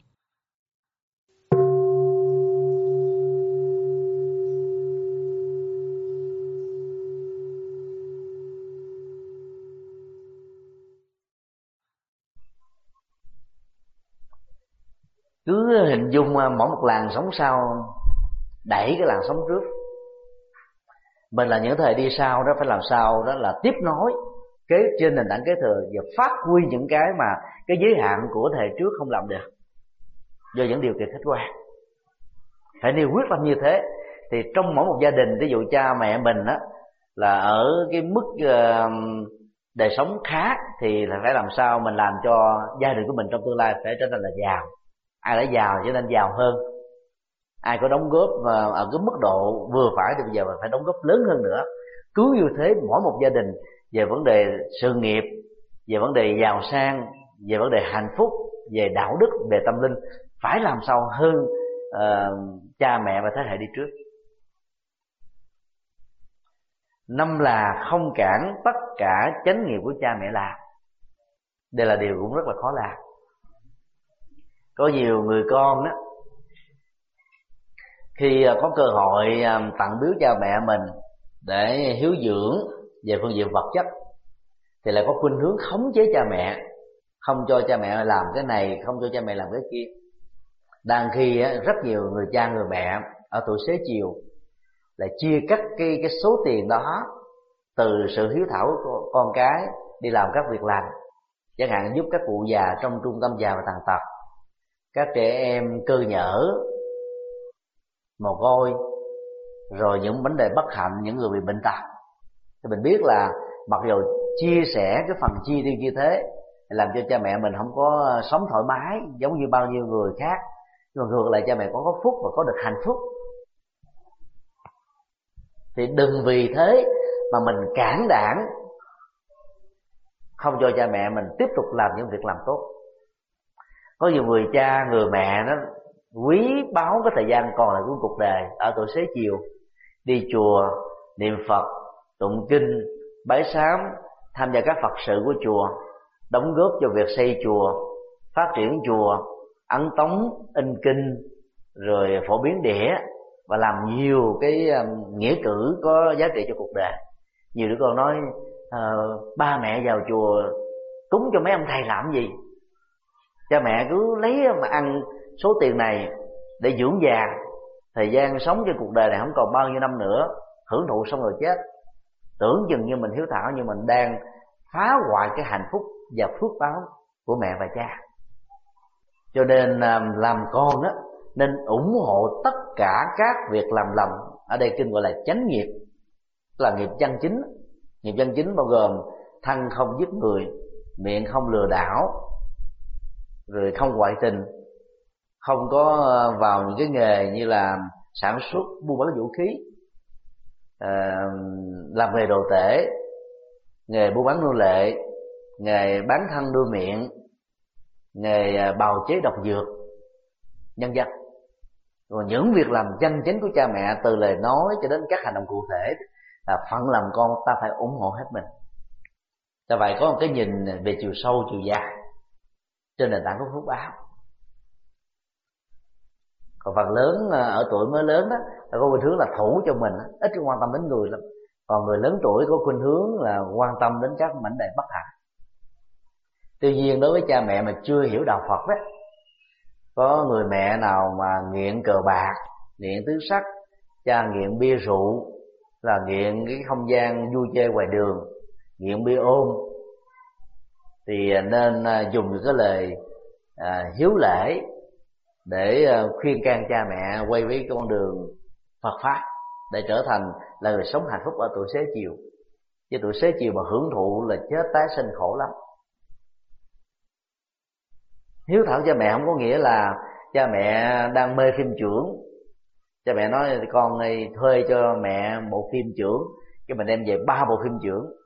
S1: cứ hình dung mỗi một làn sóng sau đẩy cái làn sóng trước. Mình là những thời đi sau đó phải làm sao? Đó là tiếp nối kế trên nền tảng kế thừa và phát huy những cái mà cái giới hạn của thời trước không làm được. Do những điều kiện khách quan. Phải nêu quyết tâm như thế. Thì trong mỗi một gia đình ví dụ cha mẹ mình á là ở cái mức uh, đời sống khá thì là phải làm sao mình làm cho gia đình của mình trong tương lai phải trở thành là giàu ai đã giàu trở nên giàu hơn. Ai có đóng góp ở cái mức độ vừa phải thì bây giờ phải đóng góp lớn hơn nữa. Cứ như thế mỗi một gia đình về vấn đề sự nghiệp về vấn đề giàu sang về vấn đề hạnh phúc về đạo đức về tâm linh. Phải làm sao hơn uh, cha mẹ và thế hệ đi trước. Năm là không cản tất cả chánh nghiệp của cha mẹ làm. Đây là điều cũng rất là khó làm có nhiều người con đó. Khi à, có cơ hội à, tặng biếu cha mẹ mình để hiếu dưỡng về phương diện vật chất, thì lại có khuynh hướng khống chế cha mẹ, không cho cha mẹ làm cái này, không cho cha mẹ làm cái kia. Đang khi rất nhiều người cha người mẹ ở tuổi xế chiều là chia cắt cái cái số tiền đó từ sự hiếu thảo của con cái đi làm các việc làm chẳng hạn giúp các cụ già trong trung tâm già và tàn tật các trẻ em cơ nhở, mồ côi, rồi những vấn đề bất hạnh, những người bị bệnh tật. Thì mình biết là mặc dù chia sẻ cái phần chi tiêu như thế, làm cho cha mẹ mình không có ờ, sống thoải mái giống như bao nhiêu người khác, nhưng mà ngược lại cha mẹ có có phúc và có được hạnh phúc. Thì đừng vì thế mà mình cản đảng, không cho cha mẹ mình tiếp tục làm những việc làm tốt có nhiều người cha, người mẹ nó quý báu cái thời gian còn lại của cuộc đời ở tuổi xế chiều. Đi chùa, niệm phật, tụng kinh, bái sám, tham gia các phật sự của chùa, đóng góp cho việc xây chùa, phát triển chùa ấn tống, in kinh, rồi phổ biến đĩa và làm nhiều cái um, nghĩa cử có giá trị cho cuộc đời. Nhiều đứa con nói ờ, ba mẹ vào chùa cúng cho mấy ông thầy làm gì? Cha mẹ cứ lấy mà ăn số tiền này để dưỡng già. Thời gian sống trên cuộc đời này không còn bao nhiêu năm nữa, hưởng thụ xong rồi chết. Tưởng chừng như mình hiếu thảo nhưng mình đang phá hoại cái hạnh phúc và phước báo của mẹ và cha. Cho nên à, làm con á, nên ủng hộ tất cả các việc làm lầm ở đây kinh gọi là chánh nghiệp, là nghiệp chân chính. Nghiệp chân chính bao gồm thân không giết người, miệng không lừa đảo rồi không ngoại tình. Không có ờ, vào những cái nghề như là sản xuất, buôn bán vũ khí ờ, làm nghề đồ tể, nghề buôn bán nô lệ, nghề bán thân đưa miệng, nghề ờ, bào chế độc dược, nhân dân rồi những việc làm danh chính của cha mẹ, từ lời nói cho đến các hành động cụ thể, là phận làm con ta phải ủng hộ hết mình. Do vậy có một cái nhìn về chiều sâu, chiều dài trên nền tảng của phước báo. Còn phần lớn à, ở tuổi mới lớn đó là có khuynh hướng là thủ cho mình ít quan tâm đến người lắm. Còn người lớn tuổi có khuynh hướng là quan tâm đến các mảnh đề bất hạnh. Tuy nhiên, đối với cha mẹ mà chưa hiểu đạo phật đó có người mẹ nào mà nghiện cờ bạc, nghiện tứ sắc, cha nghiện bia rượu, là nghiện cái không gian vui chơi ngoài đường, nghiện bia ôm thì à, nên à, dùng những cái lời à, hiếu lễ để à, khuyên can cha mẹ quay với con đường Phật pháp để trở thành là người sống hạnh phúc ở tuổi xế chiều. Chứ tuổi xế chiều mà hưởng thụ là chết tái sinh khổ lắm. Hiếu thảo cha mẹ không có nghĩa là cha mẹ đang mê phim trưởng. Cha mẹ nói con này thuê cho mẹ bộ phim trưởng cái mình đem về ba bộ phim trưởng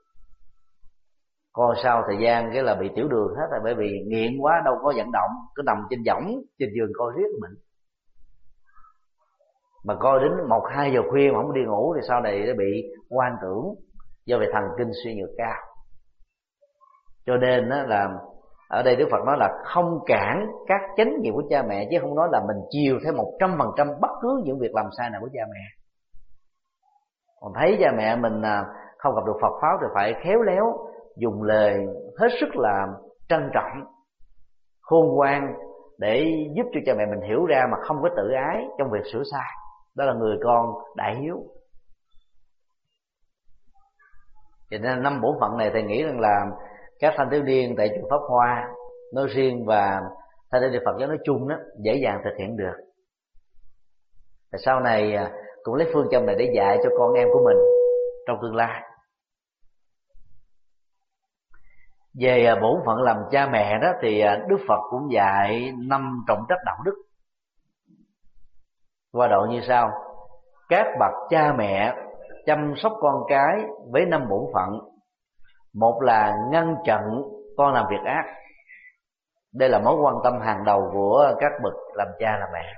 S1: coi sau thời gian cái là bị tiểu đường hết rồi, bởi vì nghiện quá, đâu có vận động, cứ nằm trên võng, trên giường coi riết mình. Mà coi đến một, hai giờ khuya mà không đi ngủ thì sau này nó bị quan tưởng, do về thần kinh suy nhược cao. Cho nên đó là, ở đây Đức Phật nói là không cản các chánh nghiệp của cha mẹ, chứ không nói là mình chiều theo một trăm phần trăm bất cứ những việc làm sai nào của cha mẹ. Còn thấy cha mẹ mình à, không gặp được Phật pháp thì phải khéo léo dùng lời hết sức là trân trọng, khôn ngoan để giúp cho cha mẹ mình hiểu ra mà không có tự ái trong việc sửa sai. Đó là người con đại hiếu. Cho nên năm bổn phận này thầy nghĩ rằng là các thanh thiếu niên tại chùa pháp hoa nói riêng và thanh thiếu niên phật giáo nói chung đó, dễ dàng thực hiện được. Và sau này à, cũng lấy phương châm này để dạy cho con em của mình trong tương lai. Về à, bổn phận làm cha mẹ đó thì à, đức phật cũng dạy năm trọng trách đạo đức. Qua độ như sau. Các bậc cha mẹ chăm sóc con cái với năm bổn phận. Một là ngăn chặn con làm việc ác. Đây là mối quan tâm hàng đầu của các bậc làm cha làm mẹ.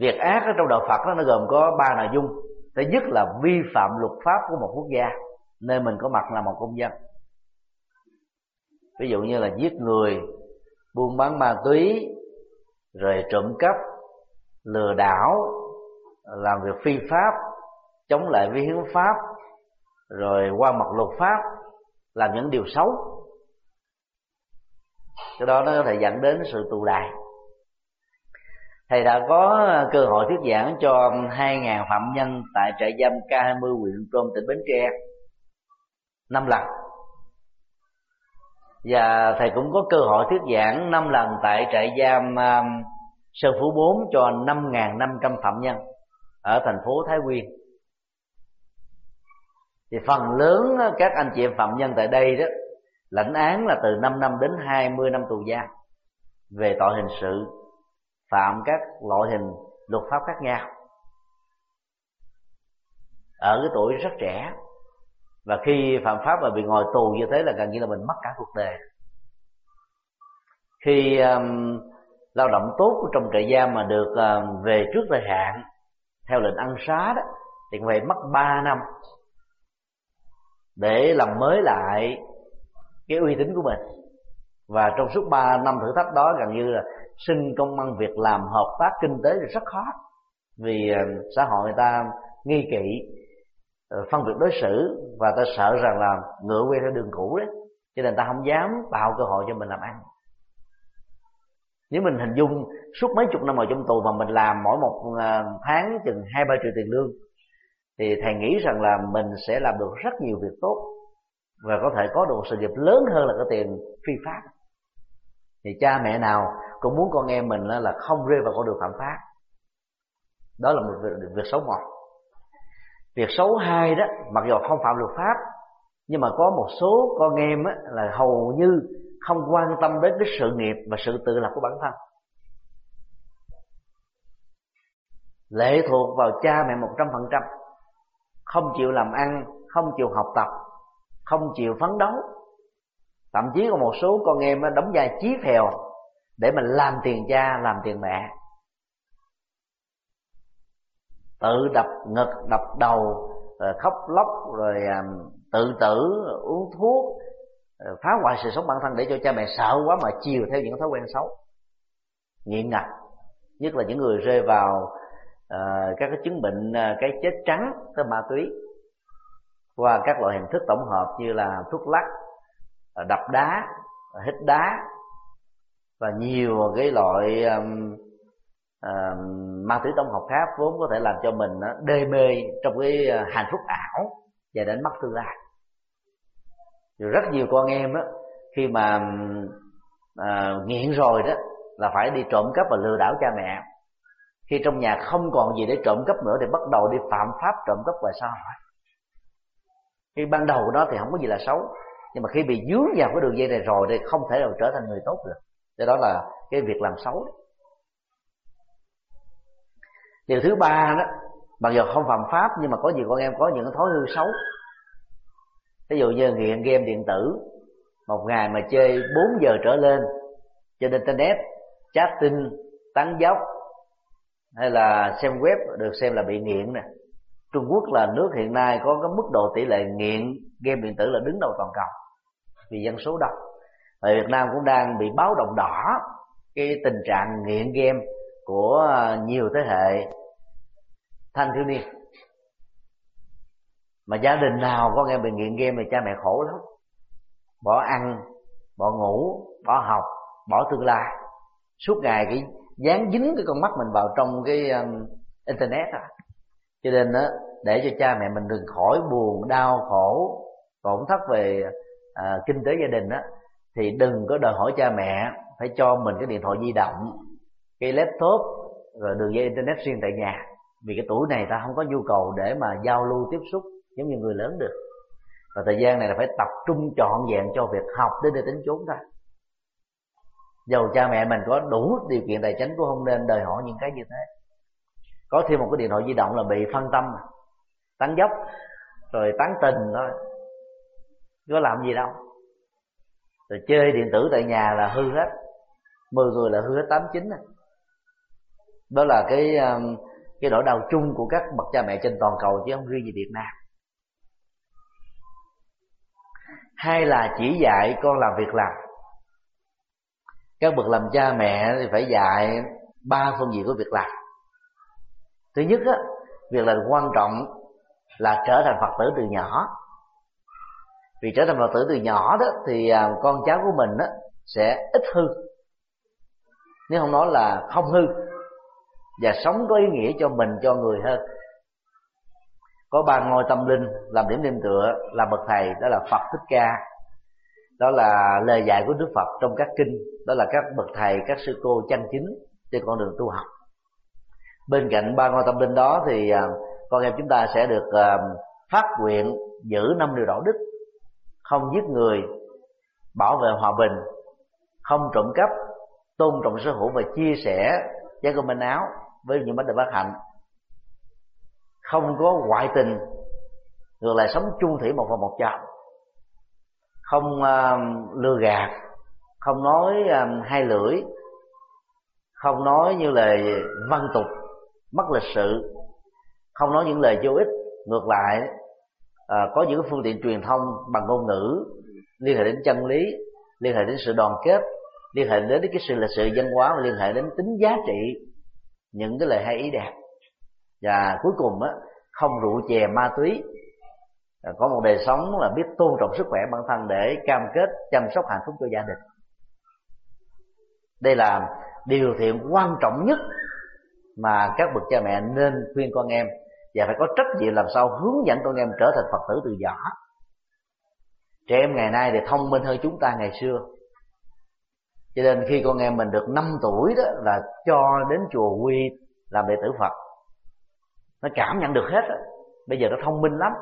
S1: Việc ác ở trong đạo phật đó, nó gồm có ba nội dung. Thứ nhất là vi phạm luật pháp của một quốc gia nơi mình có mặt là một công dân. Ví dụ như là giết người, buôn bán ma túy, rồi trộm cắp, lừa đảo, làm việc phi pháp, chống lại với hiến pháp, rồi qua mặt luật pháp, làm những điều xấu. Cái đó nó có thể dẫn đến sự tù đài. Thầy đã có cơ hội thuyết giảng cho 2.000 phạm nhân tại trại giam K20 huyện Trôm tỉnh Bến Tre năm lần. Và thầy cũng có cơ hội thuyết giảng năm lần tại trại giam um, Sơn Phú 4 cho 5.500 phạm nhân ở thành phố Thái Nguyên. Thì phần lớn các anh chị em phạm nhân tại đây đó, lãnh án là từ 5 năm đến 20 năm tù giam về tội hình sự, phạm các loại hình luật pháp khác nhau. Ở cái tuổi rất trẻ và khi phạm pháp mà bị ngồi tù như thế là gần như là mình mất cả cuộc đời. Khi um, lao động tốt trong trại giam mà được um, về trước thời hạn theo lệnh ăn xá đó thì phải mất 3 năm để làm mới lại cái uy tín của mình. Và trong suốt 3 năm thử thách đó gần như là xin công ăn việc làm hợp tác kinh tế thì rất khó. Vì um, xã hội người ta nghi kỵ Ờ, phân biệt đối xử và ta sợ rằng là ngựa quen theo đường cũ đấy. Cho nên ta không dám tạo cơ hội cho mình làm ăn. Nếu mình hình dung suốt mấy chục năm ở trong tù mà mình làm mỗi một ờ, tháng chừng hai ba triệu tiền lương thì thầy nghĩ rằng là mình sẽ làm được rất nhiều việc tốt và có thể có được sự nghiệp lớn hơn là cái tiền phi pháp. Thì cha mẹ nào cũng muốn con em mình là không rơi vào con đường phạm pháp. Đó là một việc, việc xấu một việc xấu hai đó mặc dù không phạm luật pháp nhưng mà có một số con em á, là hầu như không quan tâm đến cái sự nghiệp và sự tự lập của bản thân. Lệ thuộc vào cha mẹ một trăm phần trăm. Không chịu làm ăn không chịu học tập không chịu phấn đấu. Thậm chí có một số con em đóng vai chí phèo để mình làm tiền cha làm tiền mẹ tự đập ngực đập đầu rồi khóc lóc rồi à, tự tử uống thuốc ờ, phá hoại sự sống bản thân để cho cha mẹ sợ quá mà chiều theo những thói quen xấu. Nghiện ngập nhất là những người rơi vào uh, các cái chứng bệnh uh, cái chết trắng cái ma túy qua các loại hình thức tổng hợp như là thuốc lắc đập đá hít đá và nhiều cái loại um, uh, ma túy tổng hợp khác vốn có thể làm cho mình ờ, đê mê trong cái ờ, hạnh phúc ảo và đến mất tương lai. Rồi rất nhiều con em đó khi mà à, nghiện rồi đó là phải đi trộm cắp và lừa đảo cha mẹ. Khi trong nhà không còn gì để trộm cắp nữa thì bắt đầu đi phạm pháp trộm cắp ngoài xã hội. Khi ban đầu đó thì không có gì là xấu nhưng mà khi bị dướng vào cái đường dây này rồi thì không thể nào trở thành người tốt được. Do đó là cái việc làm xấu. đấy điều thứ ba đó, mặc dù không phạm pháp, nhưng mà có nhiều con em có những thói hư xấu. Ví dụ như nghiện game điện tử, một ngày mà chơi 4 giờ trở lên, trên internet chatting tán dốc hay là xem web, được xem là bị nghiện nè. Trung Quốc là nước hiện nay có cái mức độ tỷ lệ nghiện game điện tử là đứng đầu toàn cầu vì dân số đông. Và Việt Nam cũng đang bị báo động đỏ cái tình trạng nghiện game của à, nhiều thế hệ thanh thiếu niên. Mà gia đình nào có nghe bị nghiện game thì cha mẹ khổ lắm. Bỏ ăn bỏ ngủ bỏ học bỏ tương lai. Suốt ngày cái dán dính cái con mắt mình vào trong cái um, internet à cho nên đó để cho cha mẹ mình đừng khỏi buồn đau khổ tổn thất về à, kinh tế gia đình á thì đừng có đòi hỏi cha mẹ phải cho mình cái điện thoại di động cái laptop, rồi đường dây internet riêng tại nhà. Vì cái tuổi này ta không có nhu cầu để mà giao lưu tiếp xúc giống như người lớn được. Và thời gian này là phải tập trung trọn vẹn cho việc học đến để tính chốn thôi dầu cha mẹ mình có đủ điều kiện tài chính cũng không nên đòi hỏi những cái như thế. Có thêm một cái điện thoại di động là bị phân tâm. Tán dốc rồi tán tình thôi. Có làm gì đâu. Rồi chơi điện tử tại nhà là hư hết. Mười người là hư hết tám chín à đó là cái um, cái nỗi đau chung của các bậc cha mẹ trên toàn cầu, chứ không riêng gì Việt Nam. Hay là chỉ dạy con làm việc làm. Các bậc làm cha mẹ thì phải dạy ba phương diện của việc làm. Thứ nhất á, việc làm quan trọng là trở thành phật tử từ nhỏ. Vì trở thành phật tử từ nhỏ đó thì à, con cháu của mình đó sẽ ít hư. Nếu không nói là không hư và sống có ý nghĩa cho mình, cho người hơn. Có ba ngôi tâm linh, làm điểm đêm tựa, là bậc thầy, đó là phật thích ca. Đó là lời dạy của đức phật trong các kinh. Đó là các bậc thầy, các sư cô chân chính trên con đường tu học. Bên cạnh ba ngôi tâm linh đó thì à, con em chúng ta sẽ được à, phát nguyện giữ năm điều đạo đức. Không giết người, bảo vệ hòa bình, không trộm cắp, tôn trọng sở hữu và chia sẻ giá cơm bên áo với những vấn đề bất hạnh. Không có ngoại tình ngược lại sống chung thủy một vợ một chồng không uh, lừa gạt không nói uh, hai lưỡi không nói như lời văn tục mất lịch sự không nói những lời vô ích. Ngược lại à, có những phương tiện truyền thông bằng ngôn ngữ liên hệ đến chân lý liên hệ đến sự đoàn kết liên hệ đến cái sự lịch sự văn hóa và liên hệ đến tính giá trị những cái lời hay, ý đẹp. Và cuối cùng á, không rượu chè ma túy. À, có một đời sống là biết tôn trọng sức khỏe bản thân để cam kết chăm sóc hạnh phúc cho gia đình. Đây là điều thiện quan trọng nhất mà các bậc cha mẹ nên khuyên con em và phải có trách nhiệm làm sao hướng dẫn con em trở thành phật tử từ nhỏ. Trẻ em ngày nay thì thông minh hơn chúng ta ngày xưa cho nên khi con em mình được 5 tuổi đó là cho đến chùa quy làm đệ tử phật. Nó cảm nhận được hết đó. bây giờ nó thông minh lắm.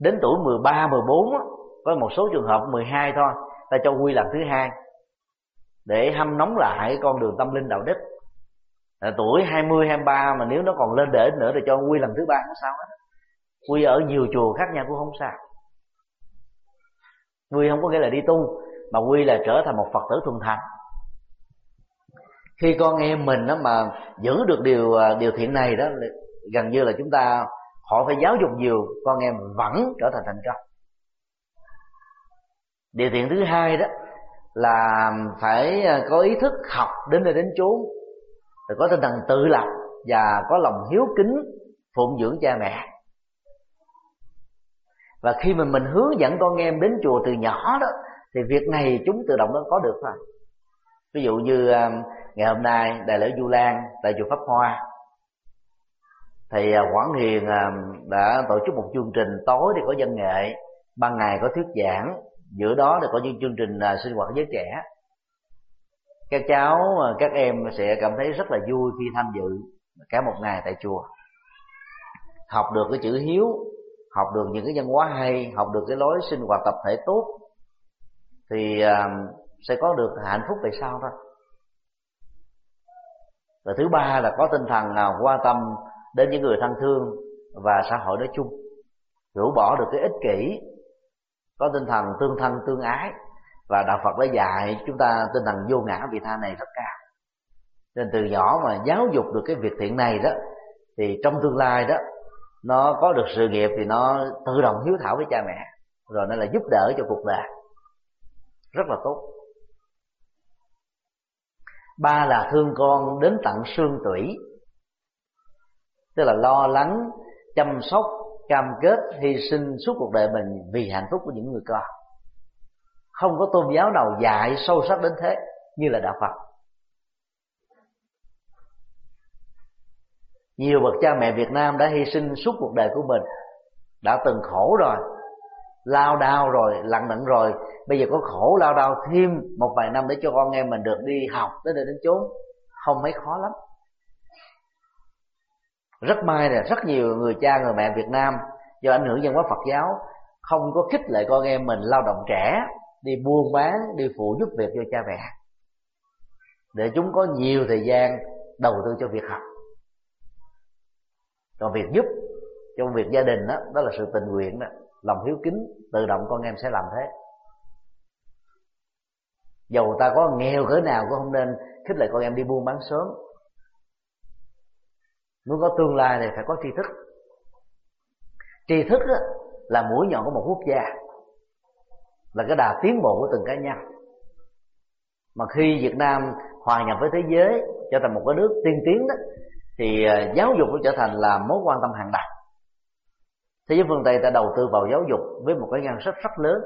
S1: Đến tuổi 13, 14 á, có một số trường hợp 12 thôi ta cho quy làm thứ hai. Để hâm nóng lại con đường tâm linh đạo đức. Là tuổi 20, 23 mà nếu nó còn lên để nữa thì cho quy làm thứ ba không sao hết. Quy ở nhiều chùa khác nhau cũng không sao. Quy không có nghĩa là đi tu mà quy là trở thành một phật tử thuần thành khi con em mình đó mà giữ được điều à, điều thiện này đó gần như là chúng ta họ phải giáo dục nhiều, con em vẫn trở thành thành công. Điều thiện thứ hai đó là phải à, có ý thức học đến nơi đến chốn rồi có tinh thần tự lập và có lòng hiếu kính phụng dưỡng cha mẹ. Và khi mà mình hướng dẫn con em đến chùa từ nhỏ đó thì việc này chúng tự động nó có được thôi. Ví dụ như à, ngày hôm nay đại lễ du lan tại chùa pháp hoa, thì à, quảng hiền à, đã tổ chức một chương trình tối thì có văn nghệ, ban ngày có thuyết giảng, giữa đó thì có những chương trình sinh hoạt giới trẻ. Các cháu các em sẽ cảm thấy rất là vui khi tham dự cả một ngày tại chùa. Học được cái chữ hiếu, học được những cái văn hóa hay, học được cái lối sinh hoạt tập thể tốt thì à, sẽ có được hạnh phúc về sau thôi và thứ ba là có tinh thần nào quan tâm đến những người thân thương và xã hội nói chung. Rũ bỏ được cái ích kỷ, có tinh thần tương thân tương ái và đạo phật đã dạy chúng ta tinh thần vô ngã vị tha này rất cao. Nên từ nhỏ mà giáo dục được cái việc thiện này đó, thì trong tương lai đó, nó có được sự nghiệp thì nó tự động hiếu thảo với cha mẹ, rồi nó là giúp đỡ cho cuộc đời rất là tốt. Ba là thương con đến tận xương tủy, tức là lo lắng, chăm sóc, cam kết, hy sinh suốt cuộc đời mình vì hạnh phúc của những người con không có tôn giáo nào dạy sâu sắc đến thế như là đạo phật. Nhiều bậc cha mẹ việt nam đã hy sinh suốt cuộc đời của mình, đã từng khổ rồi lao đao rồi lặng nặng rồi. Bây giờ có khổ lao đao thêm một vài năm để cho con em mình được đi học tới nơi đến chốn. Không mấy khó lắm. Rất may là rất nhiều người cha người mẹ Việt Nam do ảnh hưởng văn hóa Phật giáo không có khích lệ con em mình lao động trẻ đi buôn bán đi phụ giúp việc cho cha mẹ. Để chúng có nhiều thời gian đầu tư cho việc học. Còn việc giúp trong việc gia đình đó, đó là sự tình nguyện đó lòng hiếu kính tự động con em sẽ làm thế. Dầu ta có nghèo cỡ nào cũng không nên khích lệ con em đi buôn bán sớm. Muốn có tương lai thì phải có tri thức. Tri thức đó, là mũi nhọn của một quốc gia là cái đà tiến bộ của từng cá nhân. Mà khi Việt Nam hòa nhập với thế giới trở thành một cái nước tiên tiến đó thì à, giáo dục nó trở thành là mối quan tâm hàng đầu thế giới phương tây ta đầu tư vào giáo dục với một cái ngân sách rất lớn.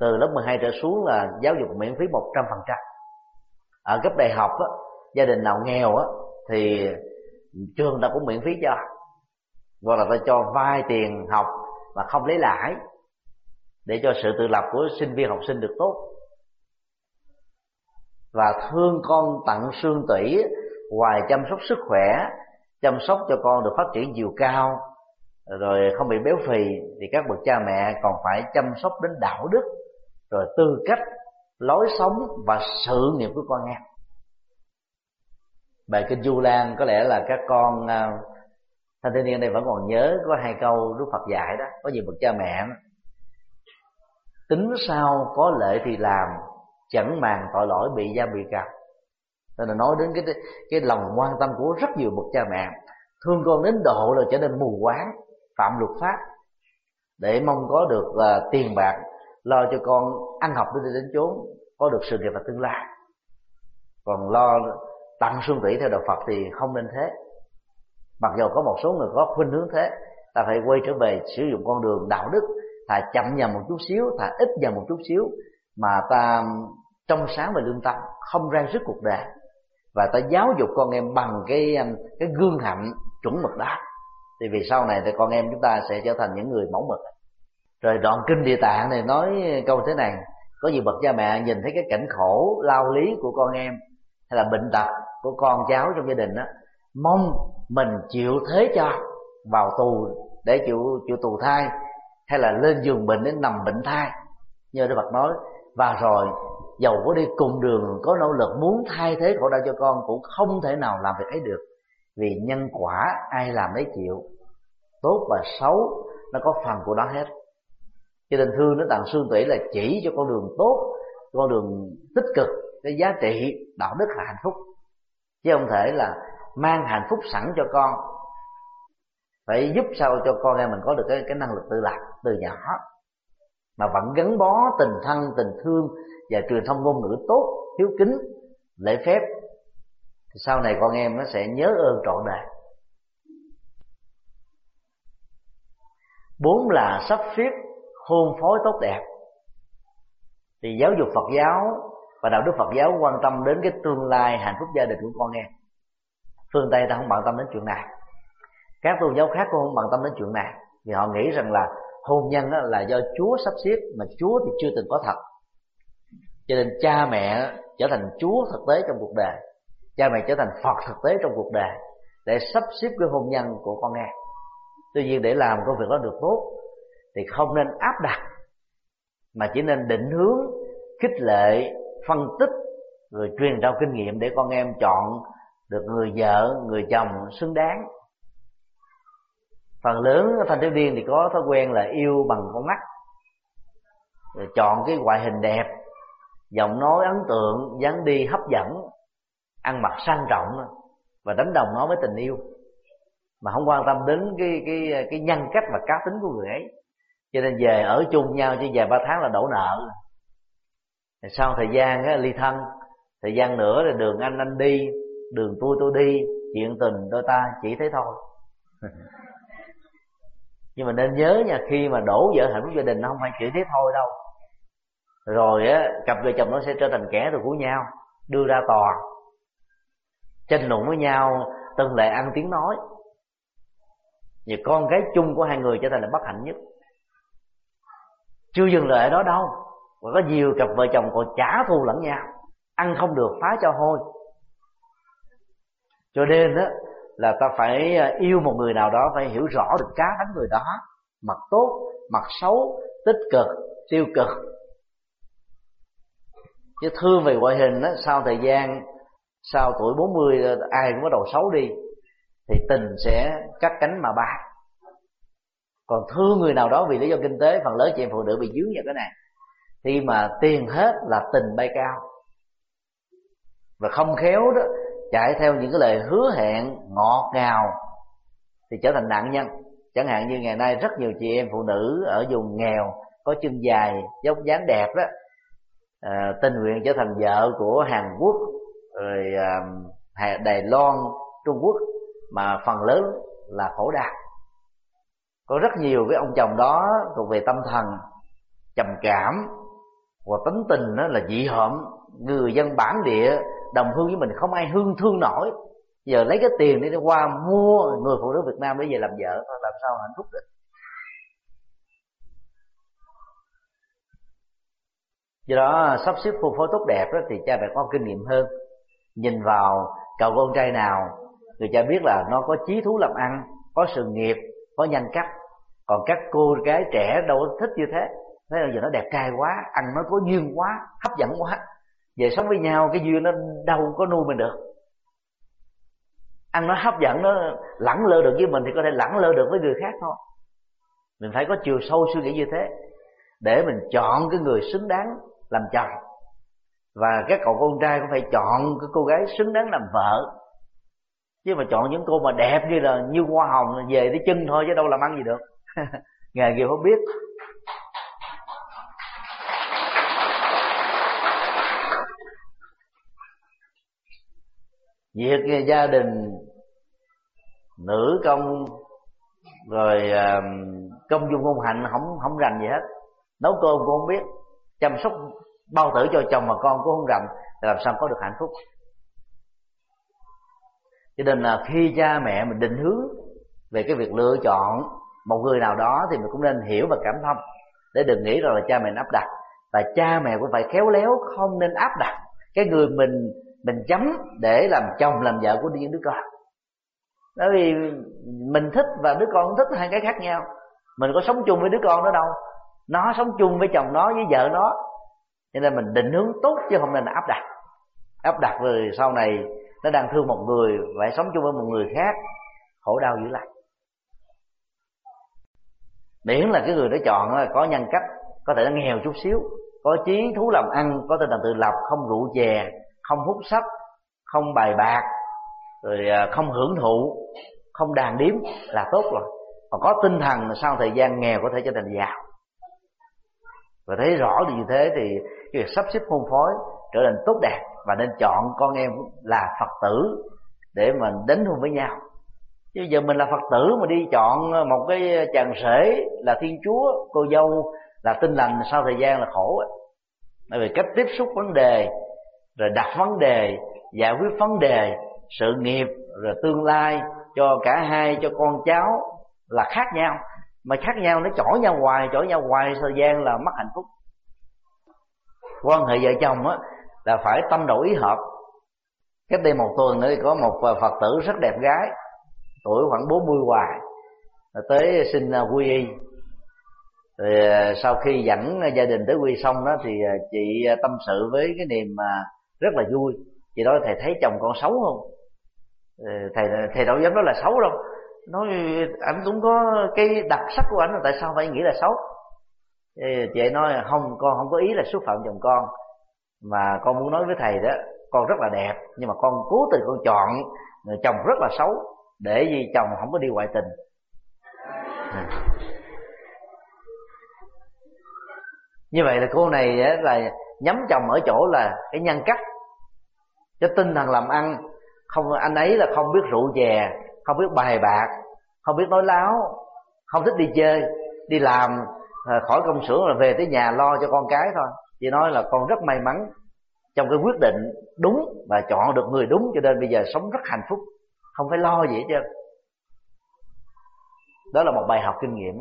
S1: Từ lớp 12 trở xuống là giáo dục miễn phí một trăm phần trăm. Ở cấp đại học á, gia đình nào nghèo á, thì trường ta cũng miễn phí cho. Gọi là ta cho vay tiền học mà không lấy lãi để cho sự tự lập của sinh viên học sinh được tốt. Và thương con tặng xương tủy ngoài chăm sóc sức khỏe chăm sóc cho con được phát triển chiều cao rồi không bị béo phì thì các bậc cha mẹ còn phải chăm sóc đến đạo đức, rồi tư cách, lối sống và sự nghiệp của con em. Bài kinh du lan có lẽ là các con à, thanh thiếu niên đây vẫn còn nhớ có hai câu đức phật dạy đó. Có nhiều bậc cha mẹ tính sao có lệ thì làm, chẳng màng tội lỗi bị giam bị cặp nên là nói đến cái cái lòng quan tâm của rất nhiều bậc cha mẹ, thương con đến độ là trở nên mù quáng phạm luật pháp để mong có được uh, tiền bạc lo cho con ăn học đến đến chốn có được sự nghiệp và tương lai. Còn lo tăng xuân tỷ theo đạo Phật thì không nên thế. Mặc dù có một số người có khuynh hướng thế ta phải quay trở về sử dụng con đường đạo đức thà chậm nhầm một chút xíu thà ít dần một chút xíu mà ta trong sáng về lương tâm không ran sức cuộc đời. Và ta giáo dục con em bằng cái à, cái gương hạnh chuẩn mực đó thì vì sau này thì con em chúng ta sẽ trở thành những người mẫu mực. Rồi đoạn kinh địa tạng này nói câu thế này, có nhiều bậc cha mẹ nhìn thấy cái cảnh khổ, lao lý của con em, hay là bệnh tật của con cháu trong gia đình đó mong mình chịu thế cho, vào tù để chịu chịu tù thai, hay là lên giường bệnh để nằm bệnh thai. Như đức phật nói, và rồi dầu có đi cùng đường, có nỗ lực muốn thay thế khổ đau cho con, cũng không thể nào làm việc ấy được vì nhân quả, ai làm lấy chịu. Tốt và xấu, nó có phần của nó hết. Cho nên thương nó tặng xương tủy là chỉ cho con đường tốt, con đường tích cực, cái giá trị đạo đức là hạnh phúc. Chứ không thể là mang hạnh phúc sẵn cho con. Phải giúp sao cho con em mình có được cái cái năng lực tự lập từ nhỏ. Mà vẫn gắn bó tình thân, tình thương và truyền thông ngôn ngữ tốt, hiếu kính, lễ phép sau này con em nó sẽ nhớ ơn trọn đời. Bốn là sắp xếp hôn phối tốt đẹp. Thì giáo dục Phật giáo và đạo đức Phật giáo quan tâm đến cái tương lai hạnh phúc gia đình của con em. Phương Tây ta không bận tâm đến chuyện này. Các tôn giáo khác cũng không bận tâm đến chuyện này. Vì họ nghĩ rằng là hôn nhân là do Chúa sắp xếp, mà Chúa thì chưa từng có thật. Cho nên cha mẹ trở thành Chúa thực tế trong cuộc đời cha mẹ trở thành Phật thực tế trong cuộc đời để sắp xếp cái hôn nhân của con em. Tuy nhiên để làm công việc đó được tốt thì không nên áp đặt, mà chỉ nên định hướng, khích lệ, phân tích, rồi truyền trao kinh nghiệm để con em chọn được người vợ, người chồng xứng đáng. Phần lớn thanh thiếu niên thì có thói quen là yêu bằng con mắt, rồi chọn cái ngoại hình đẹp, giọng nói ấn tượng, dáng đi hấp dẫn ăn mặc sang trọng và đánh đồng nó với tình yêu. Mà không quan tâm đến cái cái cái nhân cách và cá tính của người ấy. Cho nên về ở chung nhau chỉ vài ba tháng là đổ nợ. Sau thời gian á, ly thân thời gian nữa là đường anh anh đi đường tôi tôi đi chuyện tình đôi ta chỉ thế thôi. (laughs) Nhưng mà nên nhớ nha khi mà đổ vỡ hạnh phúc gia đình nó không phải chỉ thế thôi đâu. Rồi á cặp vợ chồng nó sẽ trở thành kẻ thù của nhau đưa ra tòa tranh luận với nhau từng lệ ăn tiếng nói. Và con cái chung của hai người trở thành là bất hạnh nhất. Chưa dừng lại ở đó đâu và có nhiều cặp vợ chồng còn trả thù lẫn nhau ăn không được phá cho hôi. Cho nên đó là ta phải à, yêu một người nào đó phải hiểu rõ được cá tính người đó. Mặt tốt mặt xấu tích cực tiêu cực. Chứ thương về ngoại hình đó, sau thời gian sau tuổi 40 ai cũng bắt đầu xấu đi thì tình sẽ cắt cánh mà bay còn thương người nào đó vì lý do kinh tế phần lớn chị em phụ nữ bị dướng vào cái này. Khi mà tiền hết là tình bay cao. Và không khéo đó chạy theo những cái lời hứa hẹn ngọt ngào thì trở thành nạn nhân. Chẳng hạn như ngày nay rất nhiều chị em phụ nữ ở vùng nghèo có chân dài dốc dáng đẹp đó à, tình nguyện trở thành vợ của hàn quốc rồi à, đài loan trung quốc mà phần lớn là khổ đau có rất nhiều cái ông chồng đó thuộc về tâm thần trầm cảm và tính tình đó là dị hợm người dân bản địa đồng hương với mình không ai hương thương nổi. Giờ lấy cái tiền đi qua mua người phụ nữ Việt Nam để về làm vợ làm sao hạnh phúc được? Do đó sắp xếp phù phối tốt đẹp đó thì cha mẹ có kinh nghiệm hơn nhìn vào cậu con trai nào, người cha biết là nó có chí thú làm ăn, có sự nghiệp, có nhân cách. Còn các cô gái trẻ đâu có thích như thế. Thế là giờ nó đẹp trai quá, ăn nó có duyên quá, hấp dẫn quá. Về sống với nhau, cái duyên nó đâu có nuôi mình được. Ăn nó hấp dẫn, nó lẳng lơ được với mình thì có thể lẳng lơ được với người khác thôi. Mình phải có chiều sâu suy nghĩ như thế để mình chọn cái người xứng đáng làm chồng và các cậu con trai cũng phải chọn cái cô gái xứng đáng làm vợ. Chứ mà chọn những cô mà đẹp như là như hoa hồng về tới chân thôi chứ đâu làm ăn gì được. (laughs) Nghề nghiệp không biết. Việc gia đình, nữ công, rồi à, công dung ngôn hạnh không không rành gì hết. Nấu cơm cũng không biết. Chăm sóc bao tử cho chồng và con cũng không rành thì làm sao có được hạnh phúc? Cho nên là khi cha mẹ mình định hướng về cái việc lựa chọn một người nào đó thì mình cũng nên hiểu và cảm thông, để đừng nghĩ rằng là cha mẹ áp đặt. Và cha mẹ cũng phải khéo léo, không nên áp đặt cái người mình mình chấm để làm chồng, làm vợ của những đứa con. Bởi vì mình thích và đứa con thích hai cái khác nhau. Mình có sống chung với đứa con đó đâu. Nó sống chung với chồng nó, với vợ nó cho nên mình định hướng tốt chứ không nên áp đặt. Áp đặt rồi sau này nó đang thương một người, phải sống chung với một người khác, khổ đau dữ lắm miễn là cái người đó chọn là có nhân cách, có thể nó nghèo chút xíu, có chí thú làm ăn, có tinh thần tự lập, không rượu chè, không hút sách, không bài bạc, rồi à, không hưởng thụ, không đàn điếm là tốt rồi. Còn có tinh thần sau thời gian nghèo có thể trở thành giàu. Và thấy rõ như thế thì cái việc sắp xếp hôn phối trở nên tốt đẹp và nên chọn con em là phật tử để mà đến hôn với nhau. Chứ giờ mình là phật tử mà đi chọn một cái chàng rể là thiên chúa, cô dâu là tinh lành, sau thời gian là khổ. Bởi vì cách tiếp xúc vấn đề, rồi đặt vấn đề, giải quyết vấn đề, sự nghiệp, rồi tương lai cho cả hai, cho con cháu là khác nhau. Mà khác nhau nó chổi nhau hoài chổi nhau hoài, thời gian là mất hạnh phúc quan hệ vợ chồng á, là phải tâm đổi ý hợp. Cách đây một tuần nữa có một phật tử rất đẹp gái, tuổi khoảng 40 hoài tới xin à, quy y. Thì à, sau khi dẫn gia đình tới quy xong đó thì à, chị tâm sự với cái niềm mà rất là vui. Chị nói, thầy thấy chồng con xấu không? Thầy thầy đâu dám nói là xấu đâu. Nói ảnh cũng có cái đặc sắc của ảnh tại sao phải nghĩ là xấu? Chị ấy nói không, con không có ý là xúc phạm chồng con. Mà con muốn nói với thầy đó, con rất là đẹp, nhưng mà con cố tình con chọn người chồng rất là xấu, để gì chồng không có đi ngoại tình. À. như vậy là cô này là nhắm chồng ở chỗ là cái nhân cách, cái tinh thần làm ăn. Không, anh ấy là không biết rượu chè, không biết bài bạc, không biết nói láo, không thích đi chơi, đi làm. À, khỏi công xưởng là về tới nhà lo cho con cái thôi. Chị nói là con rất may mắn trong cái quyết định đúng và chọn được người đúng cho nên bây giờ sống rất hạnh phúc. Không phải lo gì hết trơn. Đó là một bài học kinh nghiệm.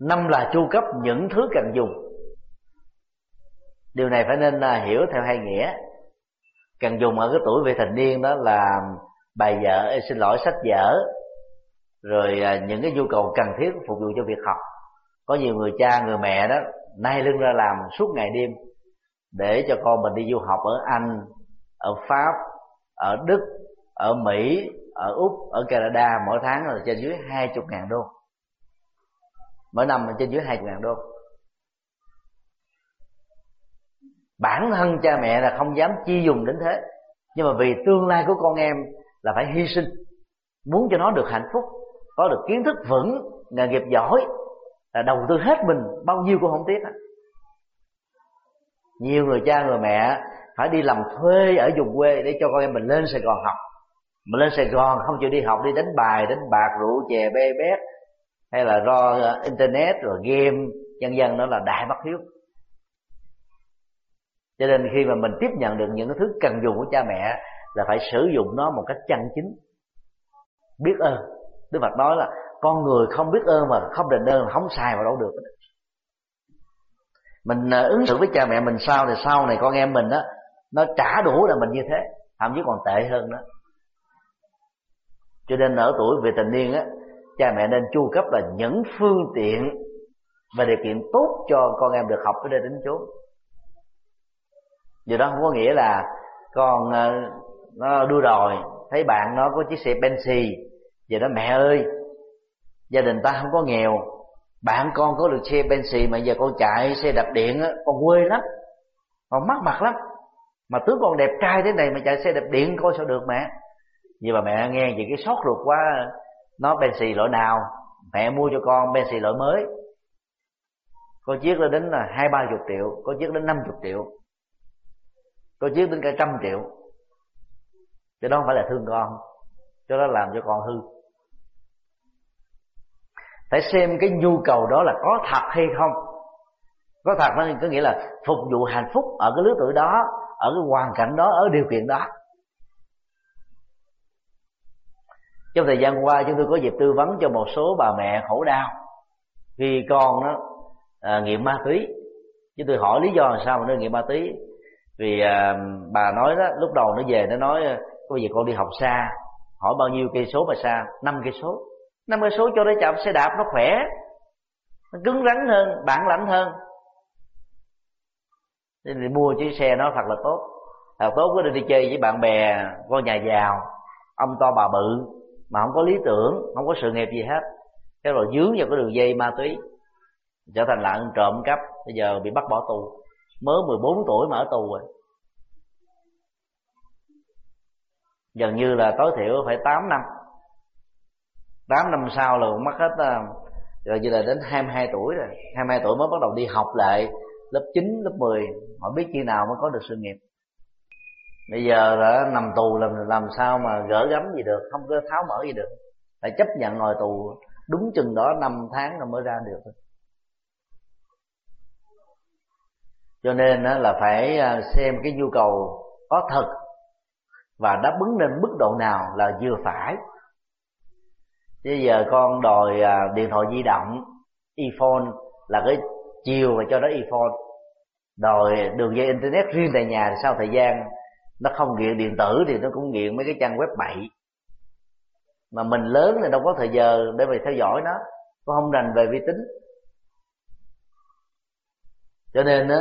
S1: Năm là chu cấp những thứ cần dùng. Điều này phải nên à, hiểu theo hai nghĩa. Cần dùng ở cái tuổi vị thành niên đó là bài vợ xin lỗi, sách vở rồi à, những cái nhu cầu cần thiết phục vụ cho việc học. Có nhiều người cha, người mẹ đó nay lưng ra làm suốt ngày đêm để cho con mình đi du học ở anh, ở pháp, ở đức, ở mỹ, ở úc, ở canada, mỗi tháng là trên dưới hai chục ngàn đô. Mỗi năm là trên dưới hai chục ngàn đô. Bản thân cha mẹ là không dám chi dùng đến thế. Nhưng mà vì tương lai của con em là phải hy sinh, muốn cho nó được hạnh phúc có được kiến thức vững, nghề nghiệp giỏi, là đầu tư hết mình, bao nhiêu cũng không tiếc à. nhiều người cha người mẹ phải đi làm thuê ở vùng quê để cho con em mình lên sài gòn học. Mà lên sài gòn không chịu đi học, đi đánh bài, đánh bạc, rượu, chè bê bét, hay là do ờ, internet, rồi game dân dân đó là đại bất hiếu. Cho nên khi mà mình tiếp nhận được những cái thứ cần dùng của cha mẹ là phải sử dụng nó một cách chân chính, biết ơn đức phật nói là con người không biết ơn mà không đền ơn, không xài vào đâu được. Mình à, ứng xử với cha mẹ mình sao thì sau này con em mình đó nó trả đủ là mình như thế, thậm chí còn tệ hơn đó cho nên ở tuổi về tình niên á, cha mẹ nên chu cấp là những phương tiện và điều kiện tốt cho con em được học tới đây đến chốn. Điều đó không có nghĩa là con à, nó đua đòi, thấy bạn nó có chiếc xe Bentley về đó, mẹ ơi, gia đình ta không có nghèo. Bạn con có được xe Bentley mà giờ con chạy xe đạp điện á, con quê lắm. Con mắc mặt lắm. Mà tướng con đẹp trai thế này mà chạy xe đạp điện coi sao được mẹ. Nhưng mà mẹ nghe vậy cái sót ruột quá, nó Bentley loại nào? Mẹ mua cho con Bentley loại mới. Có chiếc lên đến là hai, ba chục triệu, có chiếc đến năm chục triệu. Có chiếc đến cả trăm triệu. Cho đó không phải là thương con cho đó làm cho con hư phải xem cái nhu cầu đó là có thật hay không. Có thật nó có nghĩa là phục vụ hạnh phúc ở cái lứa tuổi đó ở cái hoàn cảnh đó ở điều kiện đó. Trong thời gian qua chúng tôi có dịp tư vấn cho một số bà mẹ khổ đau. Khi con nó à, nghiện ma túy chứ tôi hỏi lý do làm sao mà nó nghiện ma túy. Vì à, bà nói đó lúc đầu nó về nó nói có gì con đi học xa hỏi bao nhiêu cây số mà xa? Năm cây số năm cây số cho nó chậm xe đạp nó khỏe, nó cứng rắn hơn, bản lãnh hơn. Nên thì mua chiếc xe nó thật là tốt. Thật tốt có đi chơi với bạn bè con nhà giàu, ông to bà bự, mà không có lý tưởng, không có sự nghiệp gì hết. Cái rồi dướng vào cái đường dây ma túy, trở thành lạng trộm cắp, bây giờ bị bắt bỏ tù. Mới 14 tuổi mà ở tù rồi. Gần như là tối thiểu phải 8 năm. 8 năm sau là cũng mất hết ờ, rồi như là đến 22 tuổi rồi. 22 tuổi mới bắt đầu đi học lại lớp 9, lớp 10 họ biết khi nào mới có được sự nghiệp. Bây giờ đã nằm tù làm làm sao mà gỡ gắm gì được không có tháo mở gì được. Phải chấp nhận ngồi tù đúng chừng đó năm tháng rồi mới ra được. Cho nên là phải ờ, xem cái nhu cầu có thật và đáp ứng lên mức độ nào là vừa phải chứ giờ con đòi à, điện thoại di động, iphone là cái chiều và cho nó iphone. Đòi đường dây internet riêng tại nhà thì sau thời gian nó không nghiện điện tử thì nó cũng nghiện mấy cái trang web bậy. Mà mình lớn thì đâu có thời giờ để mình theo dõi nó cũng không rành về vi tính. Cho nên á,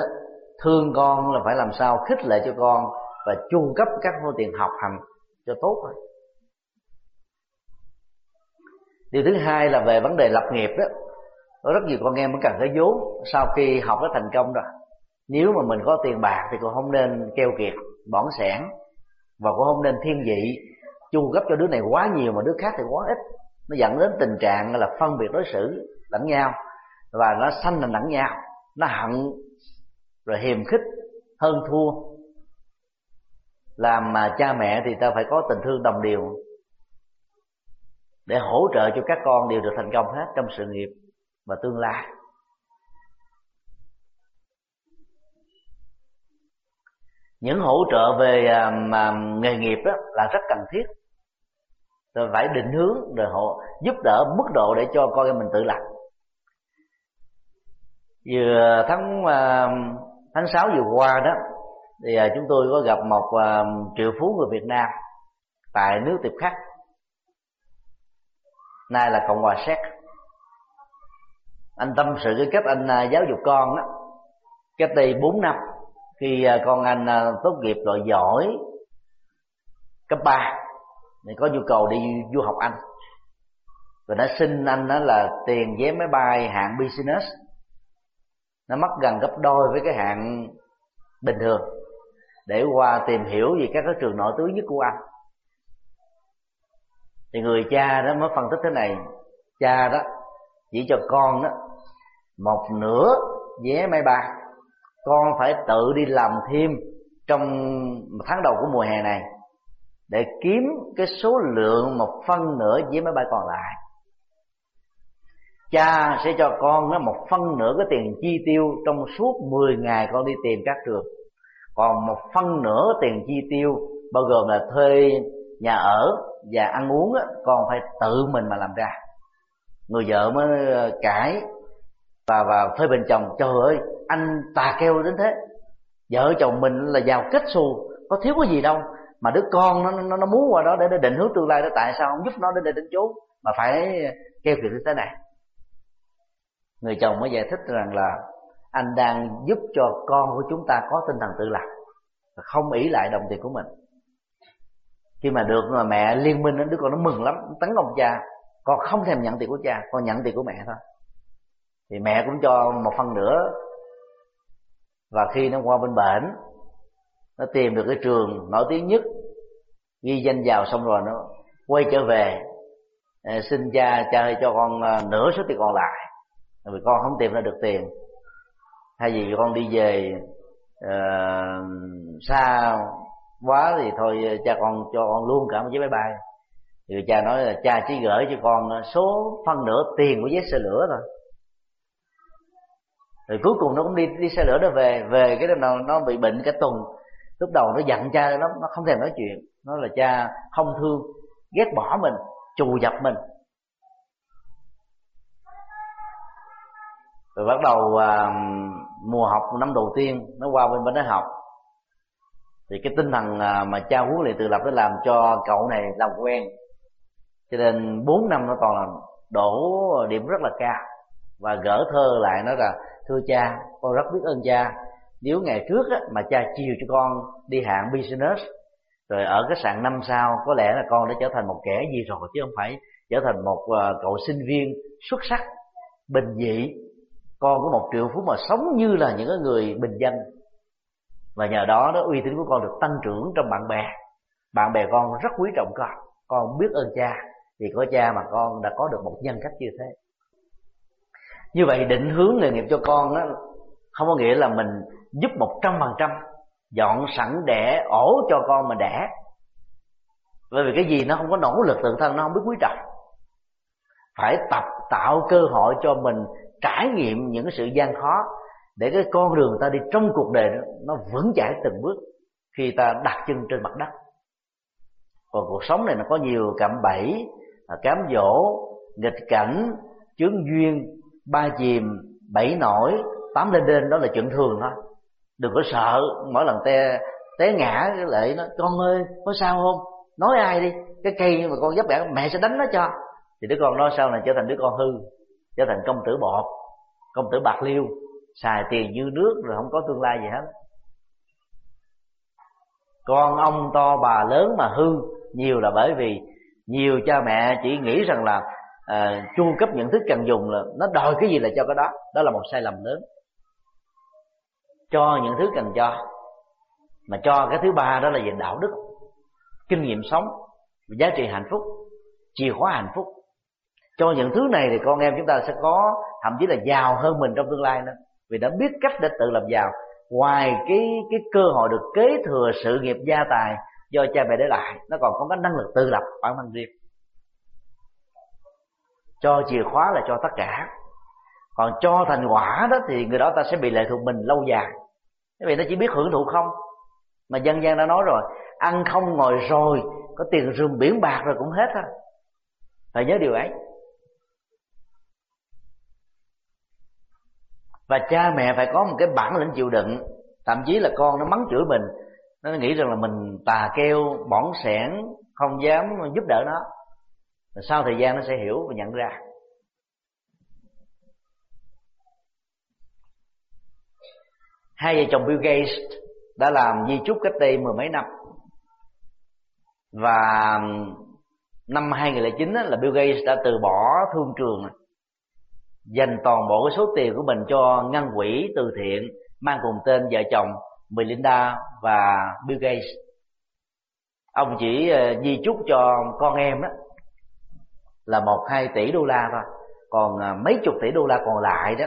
S1: thương con là phải làm sao khích lệ cho con và chu cấp các phương tiện học hành cho tốt thôi điều thứ hai là về vấn đề lập nghiệp đó. Có rất nhiều con em vẫn cần cái vốn sau khi học đã thành công rồi. Nếu mà mình có tiền bạc thì cũng không nên keo kiệt bỏn sẻn. Và cũng không nên thiên vị, chu cấp cho đứa này quá nhiều mà đứa khác thì quá ít. Nó dẫn đến tình trạng là phân biệt đối xử lẫn nhau. Và nó sanh là lẫn nhau. Nó hận, rồi hiềm khích, hơn thua. Làm mà cha mẹ thì ta phải có tình thương đồng điều để hỗ trợ cho các con đều được thành công hết trong sự nghiệp và tương lai. Những hỗ trợ về à, mà nghề nghiệp đó là rất cần thiết. Rồi phải định hướng rồi họ giúp đỡ mức độ để cho con em mình tự lập. Vừa tháng à, tháng sáu vừa qua đó, thì à, chúng tôi có gặp một triệu phú người Việt Nam tại nước Tiệp Khắc nay là Cộng hòa Séc. Anh tâm sự cái cách anh à, giáo dục con đó cách đây bốn năm, khi à, con anh à, tốt nghiệp loại giỏi cấp ba, thì có nhu cầu đi du học anh. Rồi nó xin anh đó là tiền vé máy bay hạng business. Nó mất gần gấp đôi với cái hạng bình thường để qua tìm hiểu về các cái trường nổi tiếng nhất của anh thì người cha đó mới phân tích thế này. Cha đó chỉ cho con đó một nửa vé máy bay. Con phải tự đi làm thêm trong tháng đầu của mùa hè này để kiếm cái số lượng một phân nửa với máy bay còn lại. Cha sẽ cho con nó một phân nửa cái tiền chi tiêu trong suốt 10 ngày con đi tìm các trường. Còn một phân nửa tiền chi tiêu bao gồm là thuê nhà ở và ăn uống á, phải tự mình mà làm ra. Người vợ mới ờ, cãi và và phê bình chồng trời ơi anh tà keo đến thế. Vợ chồng mình là giàu kết xù có thiếu cái gì đâu. Mà đứa con nó nó, nó muốn qua đó để, để định hướng tương lai đó tại sao không giúp nó để để đến chốn? Mà phải keo kiệt như thế này. Người chồng mới giải thích rằng là anh đang giúp cho con của chúng ta có tinh thần tự lập không ỷ lại đồng tiền của mình khi mà được mà mẹ liên minh đứa con nó mừng lắm tấn công cha. Con không thèm nhận tiền của cha con nhận tiền của mẹ thôi. Thì mẹ cũng cho một phần nữa. Và khi nó qua bên bển nó tìm được cái trường nổi tiếng nhất ghi danh vào xong rồi nó quay trở về ờ, xin cha cha cho con ờ, nửa số tiền còn lại. Vì con không tìm ra được tiền. Hay vì con đi về uh, xa quá thì thôi ờ, cha con cho con luôn cả một chiếc máy bay. Thì cha nói là cha chỉ gửi cho con ờ, số phân nửa tiền của vé xe lửa thôi. Rồi cuối cùng nó cũng đi đi xe lửa nó về về cái nào nó bị bệnh cả tuần. Lúc đầu nó giận cha nó nó không thèm nói chuyện. Nó là cha không thương ghét bỏ mình trù dập mình. Rồi bắt đầu à, mùa học năm đầu tiên nó qua bên bên đó học thì cái tinh thần à, mà cha huấn luyện tự lập để làm cho cậu này làm quen. Cho nên 4 năm nó toàn là đổ điểm rất là cao. Và gỡ thơ lại nói là thưa cha con rất biết ơn cha. Nếu ngày trước á, mà cha chiều cho con đi hạng business rồi ở cái sạn năm sao có lẽ là con đã trở thành một kẻ gì rồi chứ không phải trở thành một à, cậu sinh viên xuất sắc bình dị. Con có một triệu phú mà sống như là những người bình dân và nhờ đó đó, uy tín của con được tăng trưởng trong bạn bè. Bạn bè con rất quý trọng con. Con biết ơn cha, vì có cha mà con đã có được một nhân cách như thế. Như vậy định hướng nghề nghiệp cho con đó không có nghĩa là mình giúp một trăm phần trăm, dọn sẵn đẻ ổ cho con mà đẻ. Bởi vì cái gì nó không có nỗ lực tự thân, nó không biết quý trọng. Phải tập tạo cơ hội cho mình trải nghiệm những sự gian khó để cái con đường ta đi trong cuộc đời đó, nó vững chãi từng bước khi ta đặt chân trên mặt đất. Còn cuộc sống này nó có nhiều cạm bẫy à, cám dỗ nghịch cảnh chướng duyên ba chìm bảy nổi tám lên đên đó là chuyện thường thôi. Đừng có sợ mỗi lần té té ngã cái lệ nó con ơi có sao không? Nói ai đi cái cây mà con dấp bẻ mẹ sẽ đánh nó cho. Thì đứa con đó sau này trở thành đứa con hư trở thành công tử bọt công tử bạc liêu xài tiền như nước rồi không có tương lai gì hết. Con ông to bà lớn mà hư nhiều là bởi vì nhiều cha mẹ chỉ nghĩ rằng là à, chu cấp nhận thức cần dùng là nó đòi cái gì là cho cái đó. Đó là một sai lầm lớn. Cho những thứ cần cho mà cho cái thứ ba đó là về đạo đức kinh nghiệm sống giá trị hạnh phúc chìa khóa hạnh phúc. Cho những thứ này thì con em chúng ta sẽ có thậm chí là giàu hơn mình trong tương lai nữa vì đã biết cách để tự làm giàu. Ngoài cái cái cơ hội được kế thừa sự nghiệp gia tài do cha mẹ để lại, nó còn có cái năng lực tự lập bản thân riêng. Cho chìa khóa là cho tất cả. Còn cho thành quả đó thì người đó ta sẽ bị lệ thuộc mình lâu dài. Bởi vì nó chỉ biết hưởng thụ không? Mà dân gian đã nói rồi, ăn không ngồi rồi, có tiền rừng biển bạc rồi cũng hết thôi phải nhớ điều ấy. Và cha mẹ phải có một cái bản lĩnh chịu đựng. Thậm chí là con nó mắng chửi mình. Nó nghĩ rằng là mình tà keo, bỏng sẻn, không dám giúp đỡ nó. Rồi sau thời gian nó sẽ hiểu và nhận ra. Hai vợ chồng Bill Gates đã làm di chúc cách đây mười mấy năm. Và năm 2009 là Bill Gates đã từ bỏ thương trường dành toàn bộ cái số tiền của mình cho ngân quỹ từ thiện mang cùng tên vợ chồng Melinda và Bill Gates. Ông chỉ ờ, di chúc cho con em đó là một hai tỷ đô la thôi. Còn ờ, mấy chục tỷ đô la còn lại đó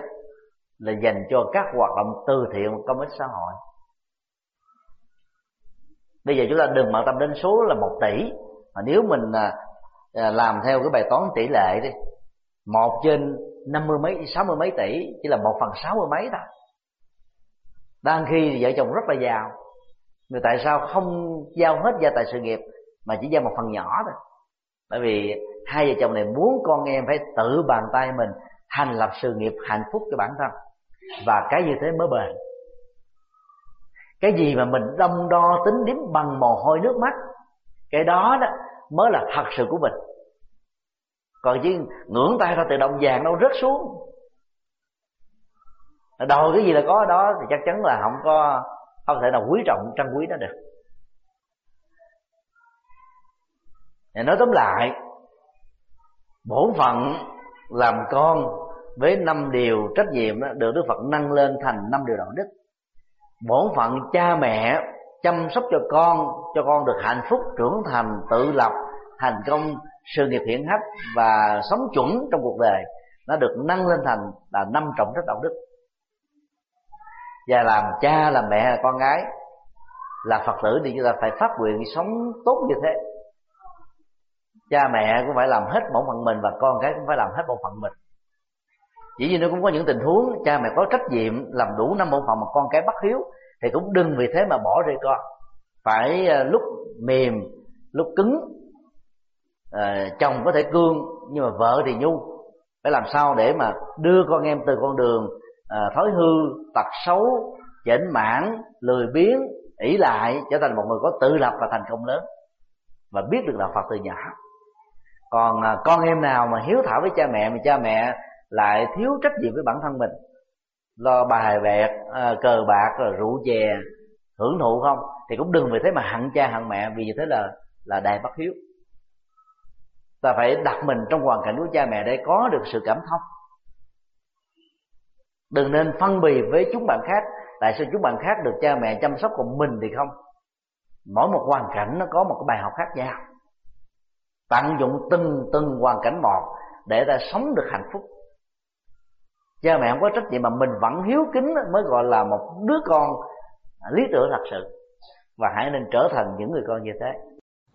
S1: là dành cho các hoạt động từ thiện công ích xã hội. Bây giờ chúng ta đừng bận tâm đến số là một tỷ, mà nếu mình ờ, làm theo cái bài toán tỷ lệ đi, một trên năm mươi mấy, sáu mươi mấy tỷ, chỉ là một phần sáu mươi mấy thôi. Đang khi vợ chồng rất là giàu, người tại sao không giao hết gia tài sự nghiệp, mà chỉ giao một phần nhỏ thôi. Bởi vì hai vợ chồng này muốn con em phải tự bàn tay mình thành lập sự nghiệp hạnh phúc cho bản thân. Và cái như thế mới bền. Cái gì mà mình đong đo tính điếm bằng mồ hôi nước mắt, cái đó đó mới là thật sự của mình còn chứ ngưỡng tay ra từ đồng vàng đâu rớt xuống. Đòi cái gì là có đó thì chắc chắn là không có không thể nào quý trọng trân quý nó được. Để nói tóm lại bổn phận làm con với năm điều trách nhiệm đó, được Đức Phật nâng lên thành năm điều đạo đức. Bổn phận cha mẹ chăm sóc cho con cho con được hạnh phúc trưởng thành tự lập thành công sự nghiệp hiển hách và sống chuẩn trong cuộc đời nó được nâng lên thành là năm trọng trách đạo đức. Và làm cha, làm mẹ là con gái, là phật tử thì chúng ta phải phát nguyện sống tốt như thế. Cha, mẹ cũng phải làm hết bổn phận mình và con cái cũng phải làm hết bổn phận mình. Chỉ như nó cũng có những tình huống cha, mẹ có trách nhiệm làm đủ năm bổn phận mà con cái bất hiếu thì cũng đừng vì thế mà bỏ rơi con. Phải ờ, lúc mềm, lúc cứng à, chồng có thể cương nhưng mà vợ thì nhu. Phải làm sao để mà đưa con em từ con đường à, thói hư tật xấu chểnh mãn lười biếng ỷ lại trở thành một người có tự lập và thành công lớn. Và biết được đạo phật từ nhỏ. Còn à, con em nào mà hiếu thảo với cha mẹ mà cha mẹ lại thiếu trách nhiệm với bản thân mình? Lo bài bạc, à, cờ bạc rồi rượu chè hưởng thụ không? Thì cũng đừng vì thế mà hận cha hận mẹ vì như thế là là đầy bất hiếu ta phải đặt mình trong hoàn cảnh của cha mẹ để có được sự cảm thông. Đừng nên phân bì với chúng bạn khác. Tại sao chúng bạn khác được cha mẹ chăm sóc còn mình thì không? Mỗi một hoàn cảnh nó có một cái bài học khác nhau. Tận dụng từng từng hoàn cảnh một để ta sống được hạnh phúc. Cha mẹ không có trách nhiệm mà mình vẫn hiếu kính mới gọi là một đứa con lý tưởng thật sự. Và hãy nên trở thành những người con như thế